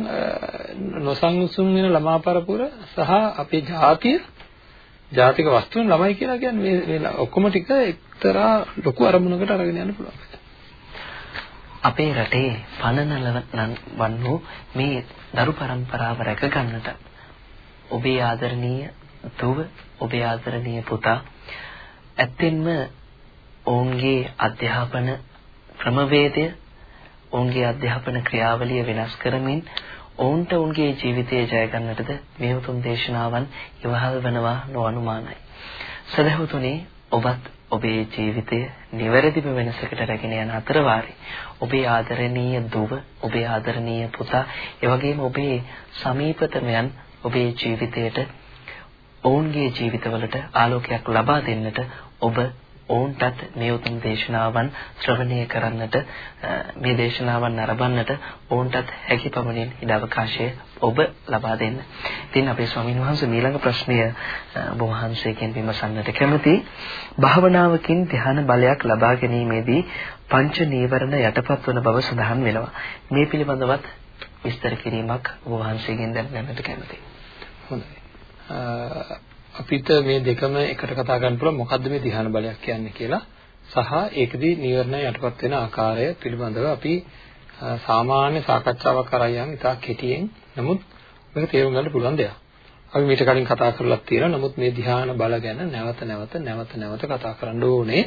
නොසන්සුන් වෙන ළමා පරපුර සහ අපේ ජාතිය ජාතික වස්තුන් ළමයි කියලා කියන්නේ මේ මේ ඔක්කොම ටික එක්තරා ලොකු අරමුණකට අරගෙන යන්න පුළුවන්. අපේ රටේ පනනල වන්නු මේ දරු પરම්පරාව රැක ගන්නට ඔබේ ආදරණීය දුව ඔබේ ආදරණීය පුතා ඇත්තෙන්ම ඔවුන්ගේ අධ්‍යාපන ක්‍රමවේදය ඔවුන්ගේ අධ්‍යාපන ක්‍රියාවලිය වෙනස් කරමින් ඔවුන්ට ඔවුන්ගේ ජීවිතය ජය ගන්නටද මේ උතුම් දේශනාවන් ඉවහල් වෙනවා නොඅනුමානයි. සදහතුනේ ඔබත් ඔබේ ජීවිතය නිවැරදිම වෙනසකට රැගෙන යන අතර ඔබේ ආදරණීය දුව, ඔබේ ආදරණීය පුතා, එවැගේම ඔබේ සමීපතමයන් ඔබේ ජීවිතයට ඔවුන්ගේ ජීවිතවලට ආලෝකයක් ලබා දෙන්නට ඔබ ඔවුන්ටත් මේ උතුම් දේශනාවන් ශ්‍රවණය කරන්නට මේ දේශනාවන් නරඹන්නට ඔවුන්ටත් හැකි පමණින් ඉඩ අවකාශය ඔබ ලබා දෙන්න. ඉතින් අපේ ස්වාමීන් වහන්සේ ඊළඟ ප්‍රශ්නය ඔබ වහන්සේගෙන් විමසන්නට කැමති. භාවනාවකින් ධ්‍යාන බලයක් ලබා ගැනීමේදී පංච නීවරණ යටපත් වන බව සඳහන් වෙනවා. මේ පිළිබඳවත් විස්තර කිරීමක් ඔබ වහන්සේගෙන් දැනගන්නට කැමතියි. හොඳයි. අපිට මේ දෙකම එකට කතා කරන්න පුළුවන් මොකද්ද මේ ධ්‍යාන බලයක් කියන්නේ කියලා සහ ඒකදී නීවරණ යටපත් වෙන ආකාරය පිළිබඳව අපි සාමාන්‍ය සාකච්ඡාවක් කරා යන් ඉතා කෙටියෙන් නමුත් මේක තේරුම් ගන්න පුළුවන් දෙයක්. අපි මීට කලින් කතා කරලා තියෙනවා නමුත් මේ ධ්‍යාන බල ගැන නැවත නැවත නැවත නැවත කතා කරන්න ඕනේ.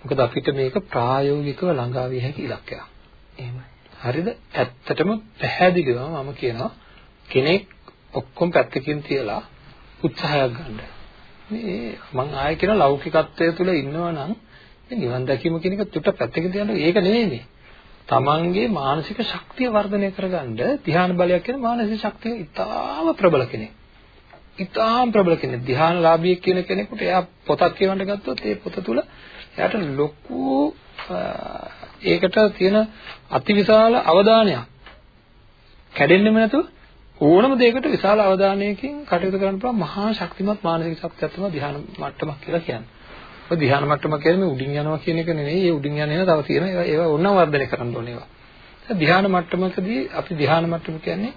මොකද අපිට මේක ප්‍රායෝගිකව ළඟා විය හැකි ඉලක්කයක්. එහෙමයි. හරිද? ඇත්තටම පැහැදිලිවම මම කියනවා කෙනෙක් ඔක්කොම පැත්තකින් තියලා උත්සාහයක් ගන්න. මේ මම ආයෙ කියන ලෞකිකත්වයේ තුල ඉන්නවා නම් මේ නිවන් දැකීම කියන එක තුට පැත්තකින් තියන්න ඒක නෙවෙයි මේ. තමන්ගේ මානසික ශක්තිය වර්ධනය කරගන්න ධ්‍යාන බලයක් කියන මානසික ශක්තිය ඉතාම ප්‍රබල කෙනෙක්. ඉතාම ප්‍රබල කෙනෙක්. ධ්‍යානලාභී කියන කෙනෙකුට එයා පොතක් කියවන්න ගත්තොත් ඒ පොත තුල එයාට ලොකු ඒකට තියෙන අතිවිශාල අවධානයක් කැඩෙන්නෙම නැතුව ඕනම දෙයකට විශාල අවධානයකින් කටයුතු කරන්න පුළුවන් මහා ශක්තිමත් මානසික ශක්තියක් තමයි ධ්‍යාන මට්ටමක් කියලා කියන්නේ. ඔය ධ්‍යාන මට්ටම කියන්නේ මේ උඩින් යනවා කියන එක නෙවෙයි. ඒ උඩින් යන ඒවා තව තියෙනවා. ඒවා ඒවා ඕනම වර්ධනය කරන්න ඕනේ ඒවා. ධ්‍යාන මට්ටමකදී අපි ධ්‍යාන මට්ටම කියන්නේ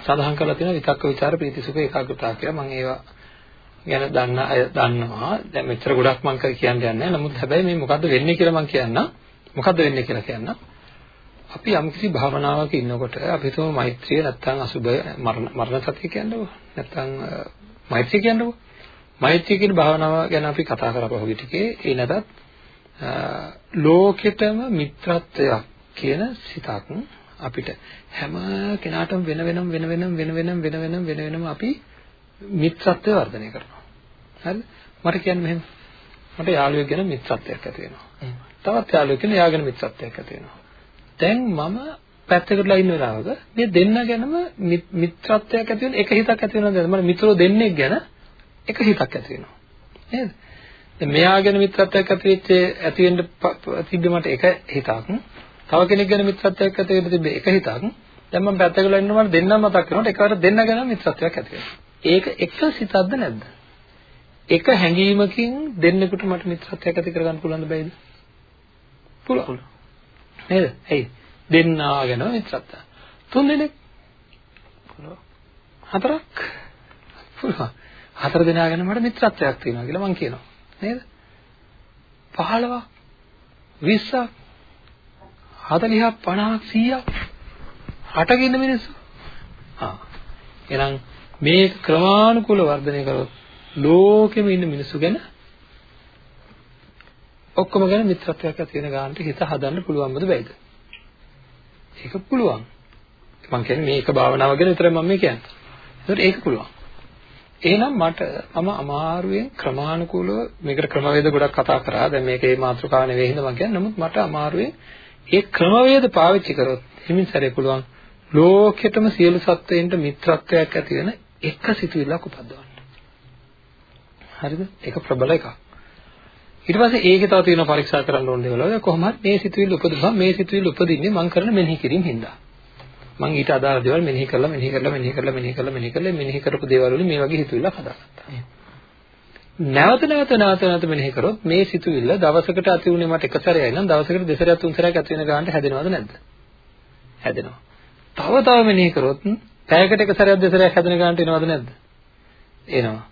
සඳහන් කරලා තියෙන විතක්ක ਵਿਚාර ප්‍රීතිසුඛ ඒකාග්‍රතාව කියලා මම ඒවා ගැන දන්න අය දන්නවා. දැන් මෙච්චර ගොඩක් මම කියන්න යන්නේ නැහැ. නමුත් හැබැයි මේ මොකද්ද වෙන්නේ කියලා මම කියන්නම්. මොකද්ද වෙන්නේ කියලා කියන්නම්. අපි යම්කිසි භාවනාවක ඉන්නකොට අපි හිතමු මෛත්‍රිය නැත්තම් අසුබ මරණ මරණ සතිය කියන්නේ නැත්තම් මෛත්‍රිය කියන්නේ මෛත්‍රිය කියන භාවනාව ගැන අපි කතා කරා පහුගිය ටිකේ ඒ නැතත් ලෝකෙටම මිත්‍රත්වයක් කියන සිතක් අපිට. හැම කෙනාටම වෙන වෙනම වෙන වෙනම වෙන වෙනම වෙන වෙනම වෙන වෙනම අපි මිත්‍රත්වය වර්ධනය කරනවා. හරිද? මට කියන්න මෙහෙම. මට යාළුවෙක් ගැන මිත්‍රත්වයක් ඇති වෙනවා. තවත් යාළුවෙක් ගැන යාගෙන මිත්‍රත්වයක් ඇති වෙනවා දැන් මම පැත්තකටලා ඉන්න වෙලාවක මේ දෙන්න ගැනම මිත්‍රත්වයක් ඇති වෙන එක හිතක් ඇති වෙනවද මම මිත්‍රෝ දෙන්නෙක් ගැන එක හිතක් ඇති වෙනවා නේද දැන් මෙයා ගැන මිත්‍රත්වයක් ඇති වෙච්ච ඇති වෙන්න තිබ්බ මට එක හිතක් තව කෙනෙක් ගැන මිත්‍රත්වයක් ඇති වෙන්න තිබ්බ එක හිතක් දැන් මම පැත්තකටලා ඉන්නකොට දෙන්නම මතක් කරනකොට එකවර දෙන්න ගැන මිත්‍රත්වයක් ඇති වෙනවා ඒක එක සිතක්ද නැද්ද? එක හැඟීමකින් දෙන්නෙකුට මට මිත්‍රත්වයක් ඇති කරගන්න පුළුවන්ද බැයිද? පුළුවන්. නේද? ඇයි? දෙන්නා ගැන මිත්‍රත්වය. තුන් දෙනෙක් පුළුවන්. හතරක් පුළුවන්. හතර දෙනා ගැන මට මිත්‍රත්වයක් තියෙනවා කියලා මම කියනවා. නේද? 15ක් 20ක් 40ක් 50ක් 100ක් හටගෙන ඉන්න මිනිස්සු. ආ. එහෙනම් මේ ක්‍රමානුකූල වර්ධනය කරොත් ලෝකෙම ඉන්න මිනිස්සු ගැන ඔක්කොම ගැන මිත්‍රත්වයක් ඇති වෙන ගන්නට හිත හදන්න පුළුවන්ද බැයිද? ඒක පුළුවන්. මම කියන්නේ මේක භාවනාව ගැන විතරයි මම මේ කියන්නේ. ඒකට ඒක පුළුවන්. එහෙනම් මට මම අමාරුවෙන් ක්‍රමානුකූලව මේකට ක්‍රමවේද ගොඩක් කතා කරා. දැන් මේකේ මාතෘකාව නෙවෙයි හින්දා මම කියන්නේ. නමුත් මට අමාරුවෙන් ඒ ක්‍රමවේද පාවිච්චි කරොත් හිමින් සැරේ පුළුවන් ලෝකෙටම සියලු සත්වයන්ට මිත්‍රත්වයක් ඇති වෙන එක සිතුවිල්ලක් උපද්දවන්න. හරිද? ඒක ප්‍රබල එකක්. ඊට පස්සේ ඒකේ තව තියෙන පරීක්ෂා කරන්න ඕන දේවල් වල කොහොමද මේ සිතුවිල්ල උපදිනවා මේ සිතුවිල්ල උපදින්නේ මම කරන මෙනෙහි කිරීම හින්දා. මම ඊට අදාළ දේවල් මෙනෙහි කරලා මෙනෙහි කරලා මෙනෙහි කරලා මෙනෙහි කරලා මෙනෙහි කරලා මෙනෙහි කරපු දේවල් වලින් මේ වගේ හිතුවිල්ලක් හදාගත්තා. නැවත නැවත නැවත නැවත මෙනෙහි කරොත් මේ සිතුවිල්ල දවසකට ඇති වුණේ මට එක සැරේයි නම් දවසකට දෙසරයක් තුන් සැරයක් ඇති වෙන ගානට හැදෙනවද නැද්ද? හැදෙනවා. තව තව මෙනෙහි කරොත් පැයකට එක සැරයක් දෙසරයක් හැදෙන ගානට එනවද නැද්ද? එනවා.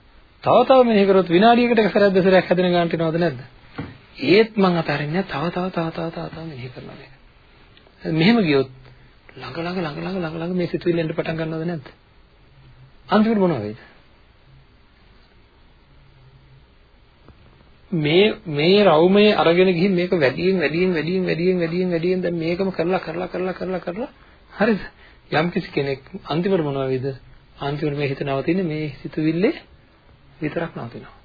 තව තව මෙනෙහි කරොත් විනාඩියකට එක සැරයක් දෙසරයක් හැදෙන ගානට එනවද නැද්ද? ඒත් මං අතාරින්නේ තව තව තව තව තව තව මෙනෙහි කරනවා මේක. මෙහෙම ගියොත් ළඟ ළඟ ළඟ ළඟ ළඟ ළඟ මේ සිතුවිල්ල එන්න පටන් ගන්නවද නැද්ද? අන්තිමට මොනව වෙයිද? මේ මේ රවුමේ අරගෙන ගිහින් මේක වැඩියෙන් වැඩියෙන් වැඩියෙන් වැඩියෙන් වැඩියෙන් වැඩියෙන් දැන් මේකම කරලා කරලා කරලා කරලා කරලා හරිද යම් කිසි කෙනෙක් අන්තිමට මොනවා වේද අන්තිමට මේ හිත නවතින්නේ මේ සිතුවිල්ලේ විතරක් නවතිනවා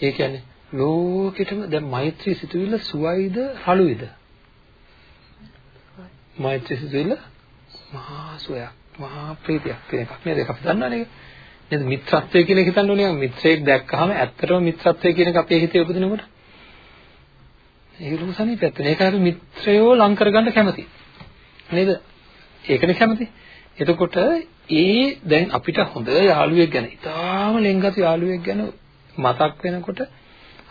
ඒ කියන්නේ ලෝකෙටම දැන් මෛත්‍රී සිතුවිල්ල සුවයිද රළුයිද මෛත්‍රී සිතුවිල්ල මහා සුවයක් මහා ප්‍රීතියක් කියන එකක් නේද ඒක අපි දන්නවනේ නේද මිත්‍රත්වය කියන එක හිතන්න ඕනේ මිත්‍රයෙක් දැක්කහම ඇත්තටම මිත්‍රත්වය කියන එක අපේ හිතේ උපදිනකොට ඒක ලොකු සමීපයක් වෙන. ඒක අපි මිත්‍රයෝ ලං කරගන්න කැමති. නේද? ඒකනේ කැමති. එතකොට ඒ දැන් අපිට හොඳ යාළුවෙක් ගැන, ඉතාලම ලෙන්ගතු යාළුවෙක් ගැන මතක් වෙනකොට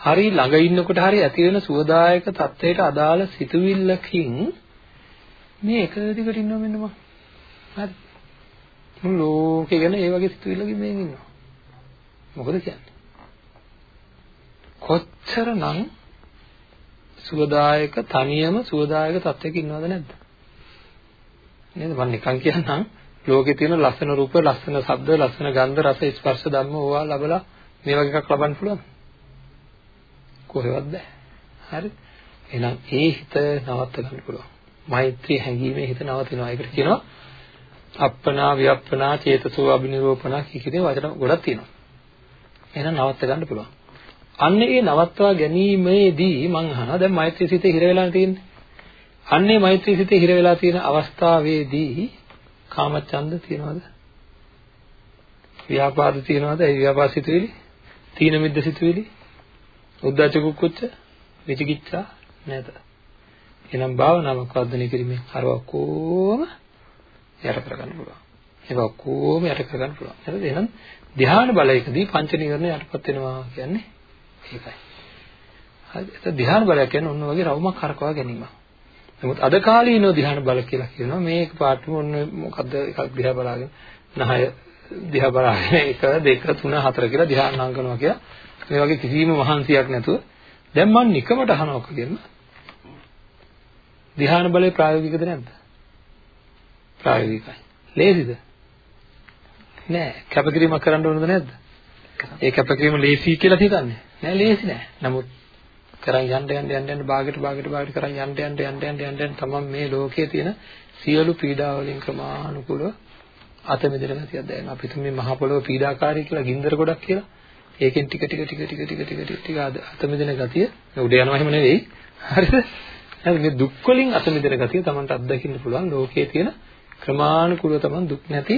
හරි ළඟ ඉන්නකොට හරි ඇති වෙන සුවදායක තත්වයට අදාළ සිතුවිල්ලකින් මේ එක දිගට ඉන්නව මෙන්න මම. හරි. මුළු ලෝකේ ගැන ඒ වගේ සිතුවිල්ලකින් මේ ඉන්නවා. මොකද කියන්නේ? කොච්චරනම් සුවදායක තනියම සුවදායක තත්වයක ඉන්නවද නැද්ද? නේද? මම නිකන් කියන්නම් ලෝකේ තියෙන ලස්සන රූප, ලස්සන ශබ්ද, ලස්සන ගන්ධ, රස, ස්පර්ශ ධම්ම ඕවා ලබලා මේ වගේ එකක් ලබන්න පුළුවන්. කොහෙවත් බෑ. හරි? එහෙනම් ඒ හිත නවත්ත ගන්න පුළුවන්. මෛත්‍රී හැඟීමේ හිත නවතිනවා. ඒකට කියනවා අප්පනා වියප්පනා චේතසෝ අබිනිරෝපණා කිකිතේ වචන ගොඩක් තියෙනවා. එහෙනම් නවත්ත ගන්න පුළුවන්. අන්න ඒ නවත්වා ගැනීමේදී මං අහනවා දැන් මෛත්‍රී සිතේ හිර වෙලා තියෙන්නේ. අන්නේ මෛත්‍රී සිතේ හිර වෙලා තියෙන අවස්ථාවේදී කාමචන්ද තියනවද? ව්‍යාපාද තියනවද? ඒ ව්‍යාපාද සිතුවිලි? තීන මිද්ද සිතුවිලි? උද්ධච්ච කුක්කුච්ච විචිකිච්ඡා නැත. එනම් භාවනාවක් වර්ධනය කිරීමෙන් අර ඔක්කොම යට කරගන්න පුළුවන්. ඒක ඔක්කොම යට කරගන්න පුළුවන්. හරිද? එහෙනම් ධ්‍යාන බලයකදී පංච නීවරණ යටපත් වෙනවා කියන්නේ ඒකයි. හරිද? ඒක ධ්‍යාන බලය කියන්නේ ඔන්න වගේ රවුමක් කරකවා ගැනීම. නමුත් අද කාලීනෝ ධ්‍යාන බල කියලා කියනවා මේක පාටම ඔන්න මොකද්ද එකක් දිහා බලාගෙන නහය දිහා බලාගෙන 1 2 3 4 කියලා ධ්‍යාන අංගනවා කියලා මේ වගේ කිසිම මහන්සියක් නැතුව දැන් මම නිකමට අහනවා කියන ධ්‍යාන බලය ප්‍රායෝගිකද නැද්ද? ප්‍රායෝගිකයි. ලේසිද? නෑ. කැපකිරීමක් කරන්න ඕනද නැද්ද? ඒ කැපකිරීම ලේසි කියලා හිතන්නේ. නෑ ලේසි නෑ. නමුත් කරන් යන්න යන්න යන්න යන්න බාගෙට බාගෙට බාගෙට කරන් යන්න යන්න යන්න යන්න යන්න යන්න තමන් මේ ලෝකයේ තියෙන සියලු පීඩා වලින් ක්‍රමානුකූලව අත මෙදෙන ගතියක් දැනෙනවා. අපි තුමේ මහ පොළොව පීඩාකාරී කියලා ගින්දර ගොඩක් කියලා. ඒකෙන් ටික ටික ටික ටික ටික ටික ටික අත මෙදෙන ගතිය උඩ යනවා එහෙම නෙවෙයි. හරිද? එහෙනම් මේ දුක් වලින් අත මෙදෙන ගතිය තමන්ට අත්දකින්න පුළුවන් ලෝකයේ තියෙන ක්‍රමානුකූලව තමන් දුක් නැති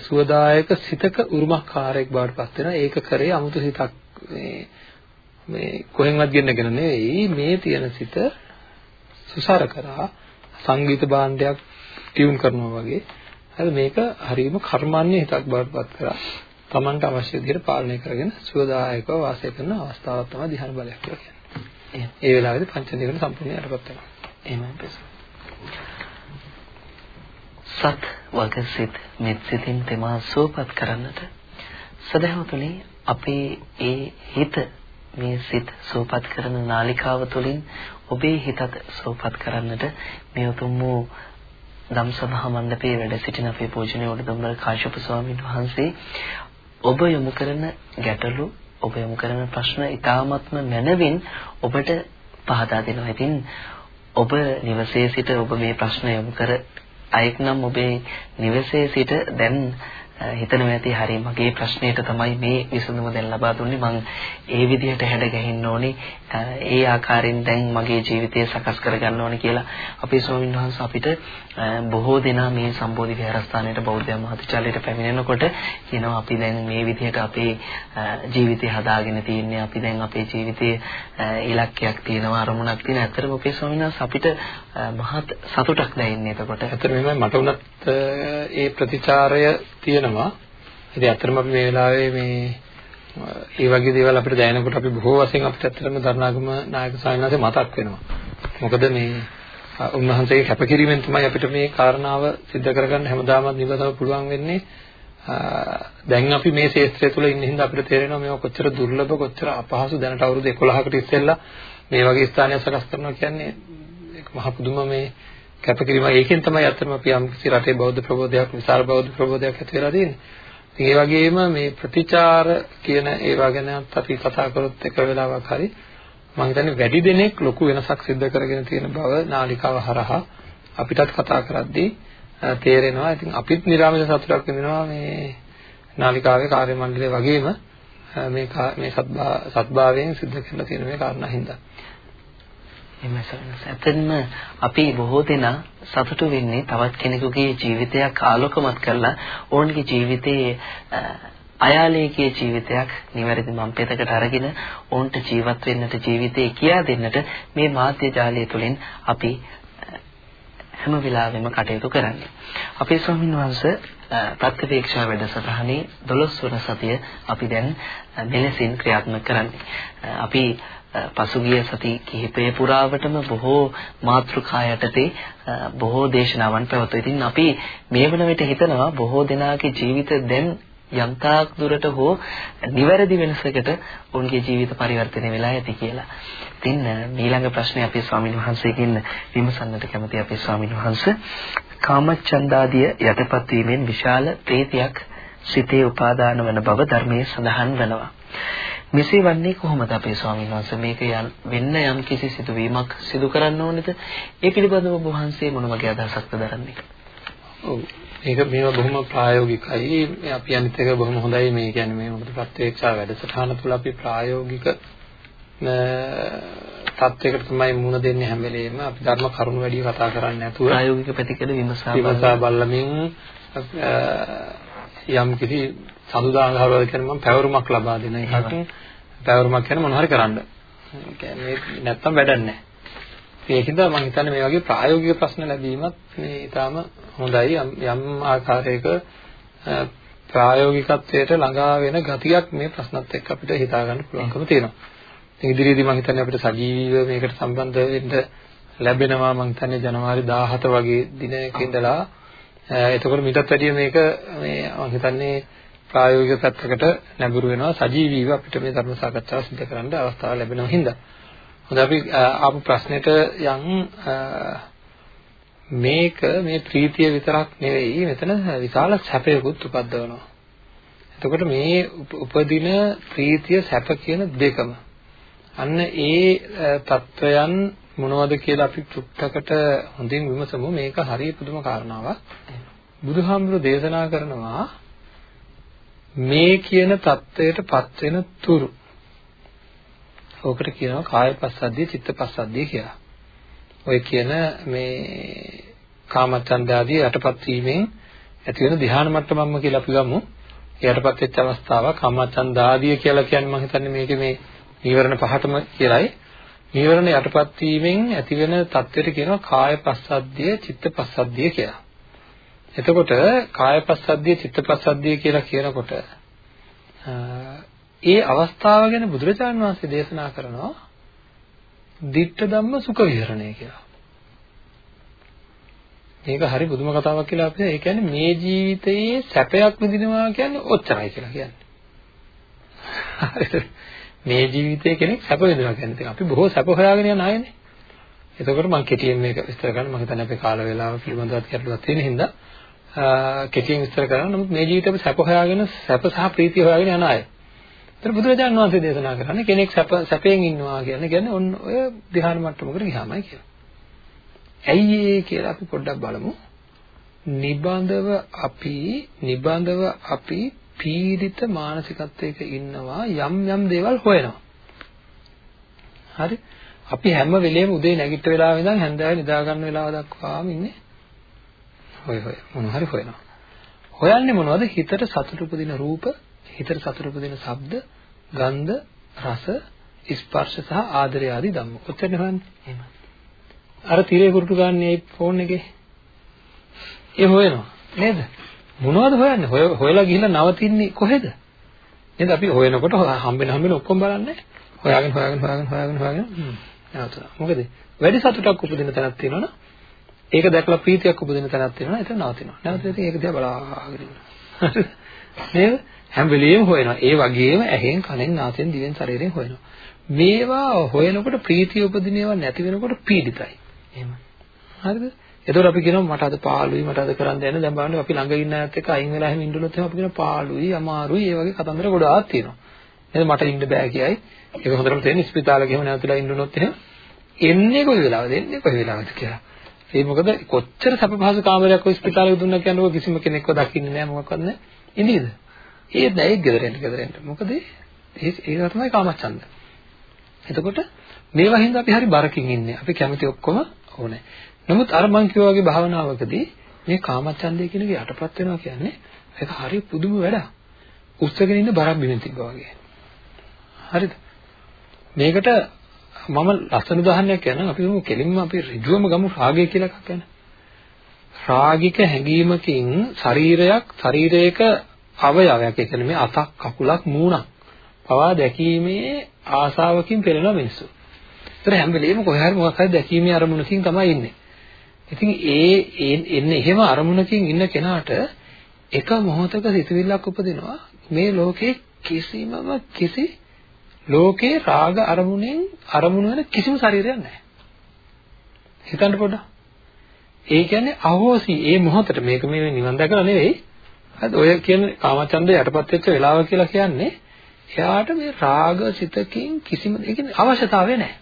සුවදායක සිතක උරුමකාරයක් බවට පත් වෙනවා. ඒක කරේ 아무තු සිතක් මේ මේ කොහෙන්වත් ගෙන්නගෙන නෙවෙයි මේ තියෙන සිත සුසර කරා සංගීත භාණ්ඩයක් ටියුන් කරනවා වගේ හරි මේක හරීම කර්මන්නේ හිතක් බවට පත් කරා. Tamanට අවශ්‍ය විදිහට පාලනය කරගෙන සුවදායකව වාසය කරන අවස්ථාවක් තමයි ධ්‍යාන බලයක් කියලා කියන්නේ. ඒ වෙලාවේදී පංච නීවරණ සම්පූර්ණයෙන් යටපත් වෙනවා. එහෙමයි පෙස. සත් වගසිත මෙත්සිතින් තෙමා සුවපත් කරන්නට සදහවතුනි අපේ ඒ හිත මේ සිත සුවපත් කරන නාලිකාව තුළින් ඔබේ හිතත් සුවපත් කරන්නට මේ උතුම් වූ ධම්සභා මණ්ඩපයේ වැඩ සිටින අපේ පූජනීය උඩුදුම්බර කාශ්‍යප ස්වාමීන් වහන්සේ ඔබ යොමු කරන ගැටලු ඔබ යොමු කරන ප්‍රශ්න ඉතාමත්ම මැනවින් ඔබට පහදා දෙනවා. ඉතින් ඔබ නිවසේ සිට ඔබ මේ ප්‍රශ්න යොමු කර අයෙක් නම් ඔබේ නිවසේ සිට දැන් හිතනවා ඇති හරි මගේ ප්‍රශ්නයට තමයි මේ විසඳුම දැන් ලබා දුන්නේ. මම ඒ විදිහට හැඩ ගැහෙන්න ඕනේ. ඒ ආකාරයෙන් දැන් මගේ ජීවිතය සකස් කරගන්න ඕනේ කියලා අපේ ස්වාමීන් වහන්සේ අපිට බොහෝ දෙනා මේ සම්බෝධි විහාරස්ථානයට බෞද්ධ මහතිචාලයට පැමිණෙනකොට කියනවා අපි දැන් මේ විදිහට අපේ ජීවිතය හදාගෙන තියෙන්නේ. අපි දැන් අපේ ජීවිතයේ ඉලක්කයක් තියෙනවා අරමුණක් තියෙනවා. ඇත්තටම අපේ ස්වාමීන් වහන්සේ අපිට මහත් සතුටක් දැනෙන්නේ එතකොට. ඇත්තටම මට උනත් ඒ ප්‍රතිචාරය තියෙන දැනෙනවා. ඉතින් ඇත්තටම අපි මේ වෙලාවේ මේ ඒ වගේ දේවල් අපිට දැනෙනකොට අපි බොහෝ වශයෙන් අපිට ඇත්තටම දරණාගම නායක සායනාසේ මතක් වෙනවා. මොකද මේ උන්වහන්සේගේ කැපකිරීමෙන් තමයි අපිට මේ කාරණාව सिद्ध කරගන්න හැමදාම නිවසම පුළුවන් වෙන්නේ. දැන් අපි මේ ශාස්ත්‍රය තුල ඉන්න හින්දා අපිට තේරෙනවා මේක කොච්චර දුර්ලභ කොච්චර අපහසු දැනට අවුරුදු 11කට ඉස්සෙල්ලා මේ වගේ ස්ථානයක් සකස් කරනවා කියන්නේ ඒක මහ පුදුම මේ කැපකිරීම ඒකෙන් තමයි අත්‍තරම අපි යම් කිසි රටේ බෞද්ධ ප්‍රබෝධයක් විශාල බෞද්ධ ප්‍රබෝධයක් ඇති වෙලා තියෙන්නේ. ඉතින් ඒ වගේම මේ ප්‍රතිචාර කියන ඒවා ගැනත් අපි කතා කරොත් එක වෙලාවක් හරි මම හිතන්නේ වැඩි දෙනෙක් ලොකු වෙනසක් සිද්ධ කරගෙන තියෙන බව නාලිකාව හරහා අපිටත් කතා කරද්දී තේරෙනවා. ඉතින් අපිත් නිරාමිත සතුටක් විඳිනවා මේ නාලිකාවේ කාර්ය මණ්ඩලය වගේම මේ මේ සත්භාවයෙන් සිද්ධ කරලා තියෙන මේ කාරණා හින්දා. එහෙමයි සරණස. ඇත්තෙන්ම අපි බොහෝ දෙනා සතුටු වෙන්නේ තවත් කෙනෙකුගේ ජීවිතයක් ආලෝකමත් කරලා ඕන්ගේ ජීවිතයේ අයාලේකේ ජීවිතයක් නිවැරදි මම් පෙතකට අරගෙන ඕන්ට ජීවත් වෙන්නට ජීවිතේ කියා දෙන්නට මේ මාධ්‍ය ජාලය තුළින් අපි හැම වෙලාවෙම කටයුතු කරන්නේ. අපේ ස්වාමීන් වහන්සේ ප්‍රත්‍යවේක්ෂා වැඩසටහනේ 12 වන සතිය අපි දැන් මෙලෙසින් ක්‍රියාත්මක කරන්නේ. අපි පසුගිය සති කිහිපය පුරාවටම බොහෝ මාතෘකා යටතේ බොහෝ දේශනාවන් පැවතුවා. ඉතින් අපි මේ වන විට හිතනවා බොහෝ දෙනාගේ ජීවිත දැන් යම්තාක් දුරට හෝ නිවැරදි වෙනසකට ඔවුන්ගේ ජීවිත පරිවර්තනය වෙලා ඇති කියලා. ඉතින් ඊළඟ ප්‍රශ්නේ අපේ ස්වාමීන් වහන්සේගෙන් විමසන්නට කැමති අපේ ස්වාමීන් වහන්සේ කාමච්ඡන්දාදිය යටපත් වීමෙන් විශාල ප්‍රීතියක් සිතේ උපාදාන වන බව ධර්මයේ සඳහන් වෙනවා. මෙසේ වන්නේ කොහොමද අපේ ස්වාමීන් වහන්සේ? මේක වෙන්න යම් කිසි සිදුවීමක් සිදු කරන්න ඕනේද? ඒ පිළිබඳව ඔබ වහන්සේ මොන වගේ අදහසක්ද දරන්නේ? ඔව්. මේක මේවා බොහොම ප්‍රායෝගිකයි. අපි අනිත් එක බොහොම හොඳයි. මේ කියන්නේ මේ මොකද ප්‍රත්‍යක්ෂා වැඩසටහන තුළ අපි ප්‍රායෝගික තත්යකට තමයි මුණ දෙන්නේ හැම වෙලෙම. අපි ධර්ම කරුණු වැඩි කතා කරන්නේ නැතුව ප්‍රායෝගික විමසා විමසා බලමින් යම් කිසි සමුදාංගහවල කියන්නේ මම පැවරුමක් ලබා දෙන එකක් පැවරුමක් කියන්නේ මොනවා හරි කරන්න. කියන්නේ නැත්තම් වැඩක් නැහැ. ඒකින්ද මම හිතන්නේ මේ වගේ ප්‍රායෝගික ප්‍රශ්න ලැබීමත් මේ ඊටාම හොඳයි යම් ආකාරයක ප්‍රායෝගිකත්වයට ළඟා වෙන ගතියක් මේ ප්‍රශ්නත් එක්ක අපිට හිතා ගන්න පුළුවන්කම තියෙනවා. ඉතින් ඉදිරියේදී මම හිතන්නේ අපිට සජීවීව මේකට සම්බන්ධ වෙන්න ලැබෙනවා මම හිතන්නේ ජනවාරි 17 වගේ දිනයක ඉඳලා එතකොට මීටත් වැඩිය මේක මේ මම හිතන්නේ ප්‍රායෝගික පැත්තකට නැඹුරු වෙනවා සජීවීව අපිට මේ ධර්ම සාකච්ඡාව සිදු කරන්න අවස්ථාව ලැබෙනවා හින්දා. හොඳ අපි ආපු ප්‍රශ්නෙට යන් මේක මේ ප්‍රීතිය විතරක් නෙවෙයි මෙතන විශාල සැපයකුත් උපද්දවනවා. එතකොට මේ උපදින ප්‍රීතිය සැප කියන දෙකම අන්න ඒ தত্ত্বයන් මොනවද කියලා අපි චුට්ටකට හොඳින් විමසමු මේක හරිය පුදුම කාරණාවක් බුදුහාමුදුරු දේශනා කරනවා මේ කියන தත්වයටපත් වෙන තුරු ඕකට කියනවා කායපස්සද්ධිය චිත්තපස්සද්ධිය කියලා. ඔය කියන මේ කාමචන්දාදී යටපත් වීමෙන් ඇති වෙන ධ්‍යාන මට්ටමක්ම කියලා අපි ගමු. යටපත් වෙච්ච අවස්ථාව කාමචන්දාදී කියලා කියන්නේ මම හිතන්නේ මේකේ මේ නීවරණ පහටම කියලායි. නීවරණ යටපත් වීමෙන් ඇති වෙන தත්වෙට කියනවා කායපස්සද්ධිය චිත්තපස්සද්ධිය කියලා. එතකොට කායපස්සද්ධිය චිත්තපස්සද්ධිය කියලා කියනකොට ඒ අවස්ථාව ගැන බුදුරජාණන් වහන්සේ දේශනා කරනවා ditta ධම්ම සුඛ විහරණය කියලා. මේක හරි බුදුම කතාවක් කියලා අපිට ඒ කියන්නේ මේ ජීවිතයේ සැපයක් විඳිනවා කියන්නේ ඔච්චරයි කියලා කියන්නේ. (laughs) මේ ජීවිතයේ කෙනෙක් සැප විඳිනවා කියන්නේ අපි බොහෝ සැප හොයාගෙන යන අයනේ. එතකොට මම කෙටියෙන් මේක විස්තර කරන්න මම හිතන්නේ අපේ කාල වේලාව පිළිබඳව ගැටලුවක් තියෙන හින්දා කෙටියෙන් විස්තර කරනවා. නමුත් මේ ජීවිතේ අපි සැප හොයාගෙන සැප සහ ප්‍රීතිය හොයාගෙන යන අය. ඒතර බුදුරජාණන් වහන්සේ දේශනා කරන්නේ කෙනෙක් සැප සැපයෙන් ඉන්නවා කියන්නේ කියන්නේ ඔන්න ඔය ධ්‍යාන මට්ටමකට ගියාමයි කියලා. ඇයි ඒ කියලා අපි පොඩ්ඩක් බලමු. නිබඳව අපි නිබඳව අපි පීඩිත මානසිකත්වයක ඉන්නවා යම් යම් දේවල් හොයනවා. හරි? අපි හැම වෙලේම උදේ නැගිට වෙලාවෙ ඉඳන් හැන්දෑවේ නිදා ගන්න වෙලාව දක්වාම ඉන්නේ. හොය හොය මොන හරි හොයනවා. හොයන්නේ මොනවද? හිතට සතුට උපදින රූප, හිතට සතුට උපදින ශබ්ද, ගන්ධ, රස, ස්පර්ශ සහ ආදරය ආදී ධම්ම. ඔච්චරනේ හොයන්නේ. අර තිරේ කුරුටු ගන්න මේ ෆෝන් එකේ. ඒ හොයනවා. නේද? මොනවද හොයන්නේ? හොය හොයලා ගිහිල්ලා නවතින්නේ කොහෙද? නේද? අපි හොයනකොට හම්බෙන හම්බෙන ඔක්කොම බලන්නේ. හොයාගෙන හොයාගෙන හොයාගෙන හොයාගෙන හොයාගෙන නවතුනා. මොකද? වැඩි සතුටක් උපදින තැනක් තියෙනවනේ. ඒක දැකලා ප්‍රීතියක් උපදින තැනක් තියෙනවා. එතන නවතිනවා. නැවතුන ඉතින් ඒක දිහා බලාගෙන ඉන්නවා. නේද? හැම වෙලෙම හොයනවා. ඒ වගේම ඇහෙන්, කනෙන්, නාසයෙන්, දිවෙන්, ශරීරයෙන් හොයනවා. මේවා හොයනකොට ප්‍රීතිය උපදින ඒවා නැති වෙනකොට පීඩිතයි. එහෙම. හරිද? එතකොට අපි කියනවා මට අද පාළුයි මට අද කරන්න දෙන්න දැන් බලන්න අපි ළඟ ඉන්න අයත් එක්ක අයින් වෙලා එහෙම ඉඳුනොත් එහෙම අපි කියනවා පාළුයි අමාරුයි ඒ වගේ කතන්දර ගොඩාක් තියෙනවා. එහෙනම් මට ඉන්න බෑ කියයි. ඒක හොඳටම තේරෙන ස්පිතාලෙක එහෙම නැවතිලා ඉඳුනොත් එහෙම එන්නේ කොයි වෙලාවද එන්නේ කොයි වෙලාවද කියලා. ඒ මොකද කොච්චර සැප පහසු කාමරයක් ඔය ස්පිතාලෙක දුන්නා කියනකොට කිසිම කෙනෙක්ව දකින්නේ නැහැ මොකක්වත් නැහැ. ඉඳීද? ඒත් නෑ ඒක ගෙදරෙන් ගෙදරෙන්. මොකද ඒ ඒක තමයි කාමච්ඡන්ද. එතකොට මේවා හින්දා අපි හරි බරකින් ඉන්නේ. අපි කැමති ඔක්කොම ඕනේ. නමුත් අර මං කිව්වා වගේ භාවනාවකදී මේ කාමච්ඡන්දය කියන එක යටපත් වෙනවා කියන්නේ ඒක හරි පුදුම වැඩක්. උස්සගෙන ඉන්න බරක් බිමින් තිබ්බා වගේ. හරිද? මේකට මම ලස්සන උදාහරණයක් කියන්නම් අපි හිතමු කෙලින්ම අපි ඍජුවම ගමු රාගය කියලා එකක් ගැන. රාගික හැඟීමකින් ශරීරයක් ශරීරයක අවයවයක් ඒ කියන්නේ මේ අතක් කකුලක් මූණක් පවා දැකීමේ ආසාවකින් පෙළෙන මිනිස්සු. ඒතර හැම වෙලෙම කොහේ හරි මොකක් හරි දැකීමේ අරමුණකින් තමයි ඉන්නේ. ඉතින් ඒ එන්නේ එහෙම අරමුණකින් ඉන්න කෙනාට එක මොහොතක සිතුවිල්ලක් උපදිනවා මේ ලෝකේ කිසිමම කිසි ලෝකේ රාග අරමුණෙන් අරමුණු වෙන කිසිම ශරීරයක් නැහැ. හිතන්න පොඩ්ඩක්. ඒ කියන්නේ අහෝසි ඒ මොහොතට මේක මේ නිවන් දැකලා නෙවෙයි. හරිද? ඔය කියන කාමචන්දය යටපත් වෙච්ච වෙලාව කියලා කියන්නේ එයාට මේ රාග සිතකින් කිසිම ඒ කියන්නේ අවශ්‍යතාවය නැහැ.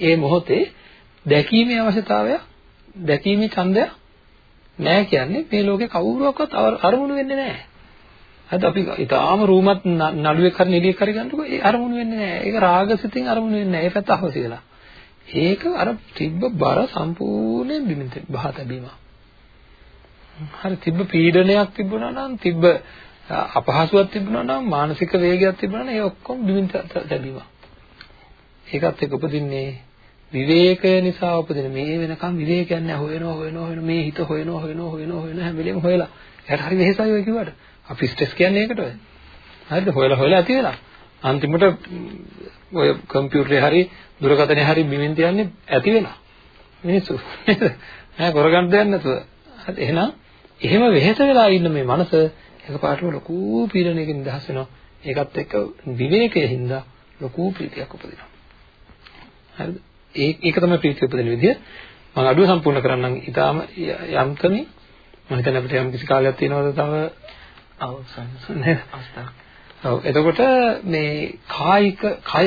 ඒ මොහොතේ දැකීමේ අවශ්‍යතාවය දැකීමේ ඡන්දය නැහැ කියන්නේ මේ ලෝකේ කවුරුවක්වත් අරමුණු වෙන්නේ නැහැ. හරිද අපි ඊටාම රූමත් නළුවෙක් හරි නිලියෙක් හරි ගන්නකො ඒ අරමුණු වෙන්නේ නැහැ. ඒක රාගසිතින් අරමුණු වෙන්නේ නැහැ. ඒ පැත්ත අහවසි වෙලා. ඒක අර තිබ්බ බර සම්පූර්ණයෙන් බිමින් බහ තැබීම. හරි තිබ්බ පීඩනයක් තිබුණා නම් තිබ්බ අපහසුයක් තිබුණා නම් මානසික වේගයක් තිබුණා නම් ඒ ඔක්කොම බිමින් තැබීම. ඒකත් එක්ක උපදින්නේ විවේකය නිසා උපදින මේ වෙනකම් විවේකයක් නැහැ හොයනවා හොයනවා හොයන මේ හිත හොයනවා හොයනවා හොයනවා හොයන හැම වෙලෙම හොයලා එයාට හරි වෙහෙසයි ඔය කිව්වට අපි ස්ට්‍රෙස් කියන්නේ ඒකට ඔය හරිද? හොයලා හොයලා ඇති වෙලා. අන්තිමට ඔය කම්පියුටරේ හරි දුරකථනයේ හරි බිමින් තියන්නේ ඇති වෙලා. මිනිස්සු. නේද? නෑ කරගන්න දෙයක් නැතුව. හරි එහෙනම් එහෙම වෙහෙස වෙලා ඉන්න මේ මනස එකපාරටම ලොකු පීඩනයකින් දහස් වෙනවා. ඒකත් එක්ක විවේකයෙන් හින්දා ලොකු ප්‍රීතියක් උපදිනවා. හරිද? ඒක තමයි ප්‍රීතිය උපදින විදිය. මම අඩුව සම්පූර්ණ කරන්නම්. ඊටාම යම්තමින් මම හිතන්නේ අපිට යම් කිසි කාලයක් තියෙනවද තව අවසන් නේද? ඔව් එතකොට මේ කායික කය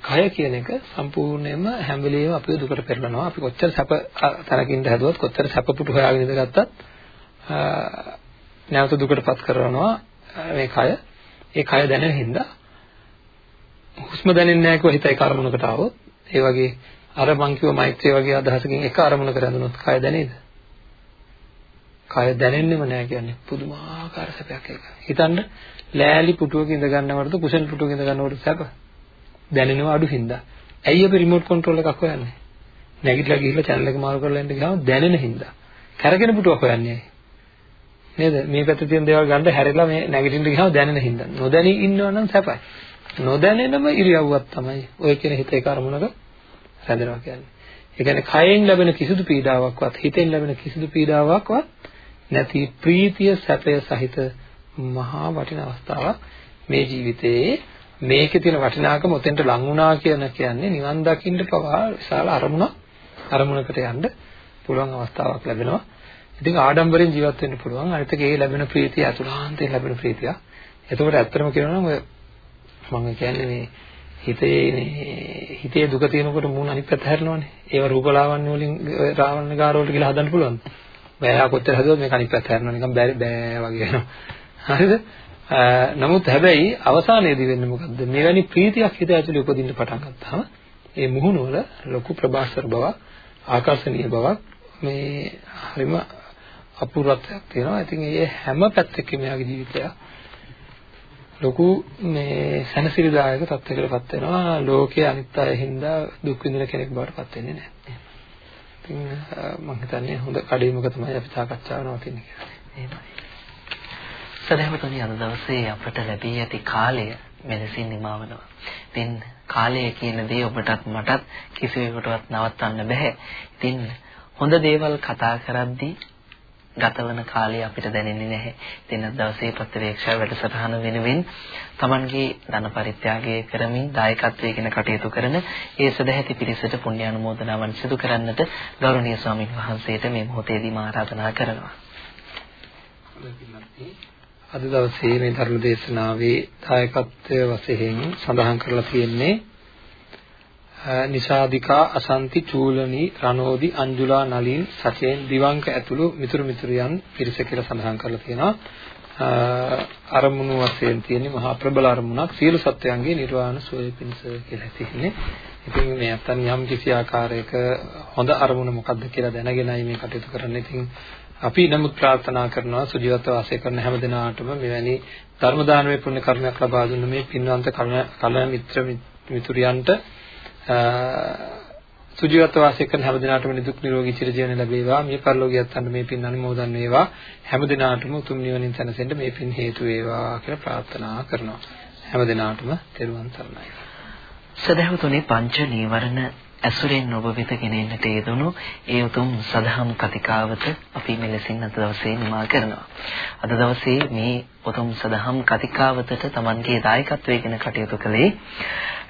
කය කියන එක සම්පූර්ණයෙන්ම හැම වෙලෙම අපිව දුකට පෙරලනවා. අපි කොච්චර සැප තරකින්ද හැදුවත් කොච්චර සැප පුටු හොයාගෙන ඉඳගත්තත් නැවත දුකටපත් කරනවා මේ කය. ඒ කය දැනෙන හින්දා හුස්ම දැනෙන්නේ නැහැ කිව්ව හිත ඒ කර්මණකට ආවොත් ඒ වගේ අර මං කිව්ව මෛත්‍රිය වගේ අදහසකින් එක අරමුණක රැඳුනොත් කය දැනේද? කය දැනෙන්නෙම නෑ කියන්නේ පුදුමාකාර සැපයක් ඒක. හිතන්න ලෑලි පුටුවක ඉඳ ගන්නවටද කුෂන් පුටුවක ඉඳ ගන්නවට සැප දැනෙනවා අඩු හින්දා. ඇයි අපි රිමෝට් කන්ට්‍රෝල් එකක් හොයන්නේ? නැගිටලා ගිහිල්ලා channel එක මාරු කරලා ඉන්න ගියාම දැනෙන හින්දා. කරගෙන පුටුවක් හොයන්නේ. නේද? මේ පැත්තේ තියෙන දේවල් ගන්න හැරෙලා මේ නැගිටින්න ගියාම දැනෙන හින්දා. නොදැනී ඉන්නවනම් සැපයි. නොදැනෙනම ඉරියව්වක් තමයි ඔය කියන හිත ඒක අරමුණක රැඳෙනවා කියන්නේ. ඒ කියන්නේ කයෙන් ලැබෙන කිසිදු පීඩාවක්වත් හිතෙන් ලැබෙන කිසිදු පීඩාවක්වත් නැති ප්‍රීතිය සැපය සහිත මහා වටින අවස්ථාවක් මේ ජීවිතයේ මේකේ තියෙන වටිනාකම ඔතෙන්ට ලං වුණා කියන කියන්නේ නිවන් දකින්න පවා විශාල අරමුණක් අරමුණකට යන්න පුළුවන් අවස්ථාවක් ලැබෙනවා. ඉතින් ආඩම්බරෙන් ජීවත් වෙන්න පුළුවන්. අනිත් එක ඒ ලැබෙන ප්‍රීතිය අතුලාන්තයෙන් ලැබෙන ප්‍රීතිය. එතකොට ඇත්තටම කියනවා නම් ඔය මම කියන්නේ මේ හිතේ හිතේ දුක තියෙනකොට මූණ අනිත් පැත්ත හැරෙනවනේ. ඒව රූපලාවන්‍ය වලින් රාවණ ගාර වලට ගිහලා හදන්න පුළුවන්. බෑ කොච්චර හදුවත් මේක අනිත් පැත්ත හැරෙනවා නිකන් බෑ බෑ වගේ වෙනවා. හරිද? නමුත් හැබැයි අවසානයේදී වෙන්නේ මොකද්ද? මෙවැනි ප්‍රීතියක් හිත ඇතුලේ උපදින්න පටන් ගත්තාම ඒ මුහුණ වල ලොකු ප්‍රබාස්තර බවක්, ආකර්ෂණීය බවක් මේ හරිම අපූර්වත්වයක් තියෙනවා. ඉතින් මේ හැම පැත්තකින් මෙයාගේ ජීවිතය ලොකු මේ සැනසිරිදායක තත්යකටපත් වෙනවා ලෝකයේ අනිත් අය හින්දා දුක් විඳින කෙනෙක් බවට පත් වෙන්නේ නැහැ. ඉතින් මම හිතන්නේ හොඳ කඩේමක තමයි අපි සාකච්ඡාව නවතින්නේ කියලා. එහෙමයි. සදහවතුනි අද දවසේ අපට ලැබී ඇති කාලය මෙලෙසින් නිමවනවා. ඉතින් කාලය කියන දේ ඔබටත් මටත් කිසිවෙකුටවත් නවත්තන්න බෑ. ඉතින් හොඳ දේවල් කතා කරද්දී ගතවන කාලය අපිට දැනෙන්නේ නැහැ. ඉතින් අද දවසේ ප්‍රතිවේක්ෂා වැඩසටහන වෙනුවෙන් Tamanගේ ධන පරිත්‍යාගය කරමින් දායකත්වයෙන් කටයුතු කරන ඒ සදැහැති පිරිසට පුණ්‍ය අනුමෝදනාවන් සිදු කරන්නට ගෞරවනීය ස්වාමින් වහන්සේට මේ මොහොතේදීම ආරාධනා කරනවා. අද දවසේ මේ ධර්ම දේශනාවේ දායකත්වයේ වශයෙන් සඳහන් කරලා තියෙන්නේ නිසාදිකා අසන්ති චූලනී රණෝදි අංජුලා නලින් සචේන් දිවංක ඇතුළු මිතුරු මිතුරියන් පිරිස කියලා සඳහන් කරලා තියෙනවා අරමුණු වශයෙන් තියෙන මහා ප්‍රබල අරමුණක් සියලු සත්වයන්ගේ නිර්වාණ සෝය පිණිස කියලා තියෙන්නේ. ඉතින් මේ අතන් යම් කිසි ආකාරයක හොඳ අරමුණ මොකක්ද කියලා දැනගෙනයි මේ කටයුතු කරන්නේ. ඉතින් අපි නමුත් ප්‍රාර්ථනා කරනවා සුජීවත්ව වාසය කරන හැම දිනාටම මෙවැනි ධර්ම දානමය පුණ්‍ය කර්මයක් ලබා දුන්න මේ පින්වන්ත කල මිත්‍ර මිතුරියන්ට සුජීවත්ව වාසය කරන හැම දිනාටම නිදුක් නිරෝගී චිරජීවන ලැබේවා. මේ පරිලෝකියත් අන්න මේ පින් අනුමෝදන් වේවා. හැම දිනාටම උතුම් නිවනින් සැනසෙන්න මේ පින් හේතු වේවා කියලා ප්‍රාර්ථනා කරනවා. හැම දිනාටම තෙරුවන් සරණයි. සදහවතුනි පංච නීවරණ ඇසුරෙන් ඔබ වෙත ගෙනෙන්නට යෙදුණු ඒ උතුම් සදහම් කතිකාවත අපි මෙලෙසින් අද දවසේ නිමා කරනවා. අද දවසේ මේ උතුම් සදහම් කතිකාවතට Tamanගේ දායකත්වයෙන් කටයුතු කළේ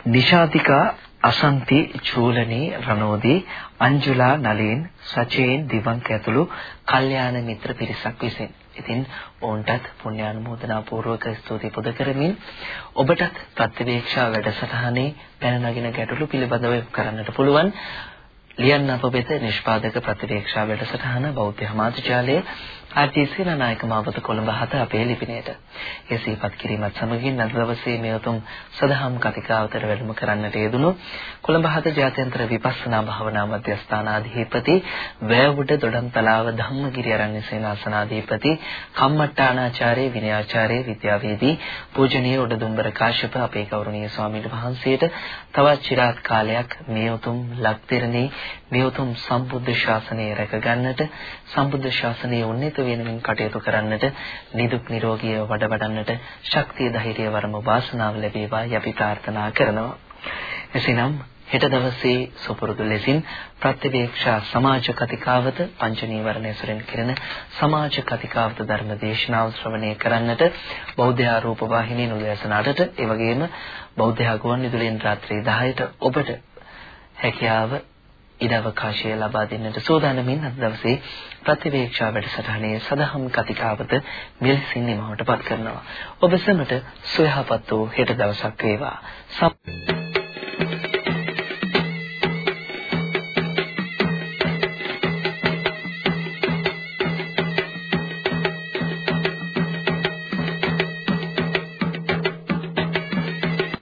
නිශාතිකා අසන්ති චූලනී රණෝදී අංජුලා නලීන් සචේන් දිවංක ඇතුළු කල්යාණ මිත්‍ර පිරිසක් විසින්. ඉතින් ඔවුන්ටත් පුණ්‍යානුමෝදනා පූර්වක ස්තුති පුද කරමින් ඔබටත් ප්‍රතිවේක්ෂා වැඩසටහනේ පැන නගින ගැටලු පිළිබඳව කරන්නට පුළුවන්. ලියන්න අප වෙත නිෂ්පාදක ප්‍රතිවේක්ෂා වැඩසටහන බෞද්ධ සමාජාලයේ ආර්ජීසී නායක මාවත කොළඹ හත අපේ ලිපිණයට. ඒ සිහිපත් කිරීමත් සමගින් අද දවසේ මේ උතුම් සදහම් කතිකාවතර වැඩම කරන්නට යෙදුණු කොළඹ හත ජාත්‍යන්තර විපස්සනා භාවනා මධ්‍යස්ථානාධිපති වැවුඩ දොඩම්තලාව ධම්මගිරි ආරණ්‍ය සේනාසනාධිපති කම්මට්ටානාචාර්ය විනයාචාර්ය විද්‍යාවේදී පූජනීය උඩදුම්බර කාශ්‍යප අපේ ගෞරවනීය ස්වාමීන් වහන්සේට තවත් চিරාත් කාලයක් මේ උතුම් ලක්තිරණේ මේ උතුම් සම්බුද්ධ ශාසනය රැක ගන්නට සම්බුද්ධ ශාසනයේ උන්නත වෙනමින් කටයුතු කරන්නට නිදුක් නිරෝගීව වඩ වඩන්නට ශක්තිය ධෛර්යය වරම වාසනාව ලැබේවා යපි ප්‍රාර්ථනා කරනවා. එසේනම් හෙට දවසේ සුපුරුදු ලෙසින් ප්‍රතිවේක්ෂා සමාජ කතිකාවත පංච නීවරණ සුරෙන් කෙරෙන සමාජ කතිකාවත ධර්ම දේශනාව ශ්‍රවණය කරන්නට බෞද්ධ ආරෝප වාහිනිය නුදැසනාටට ඒ වගේම බෞද්ධ ගුවන් විදුලියෙන් රාත්‍රී 10ට ඔබට හැකියාව ඉඩ අවකාශය ලබා දෙන්නට සූදානමින් අද දවසේ ප්‍රතිවේක්ෂා වැඩසටහනේ සදහම් කතිකාවත මෙලෙසින් නිමවටපත් කරනවා. ඔබ සැමට සුවයහපත් වූ හෙට දවසක් වේවා.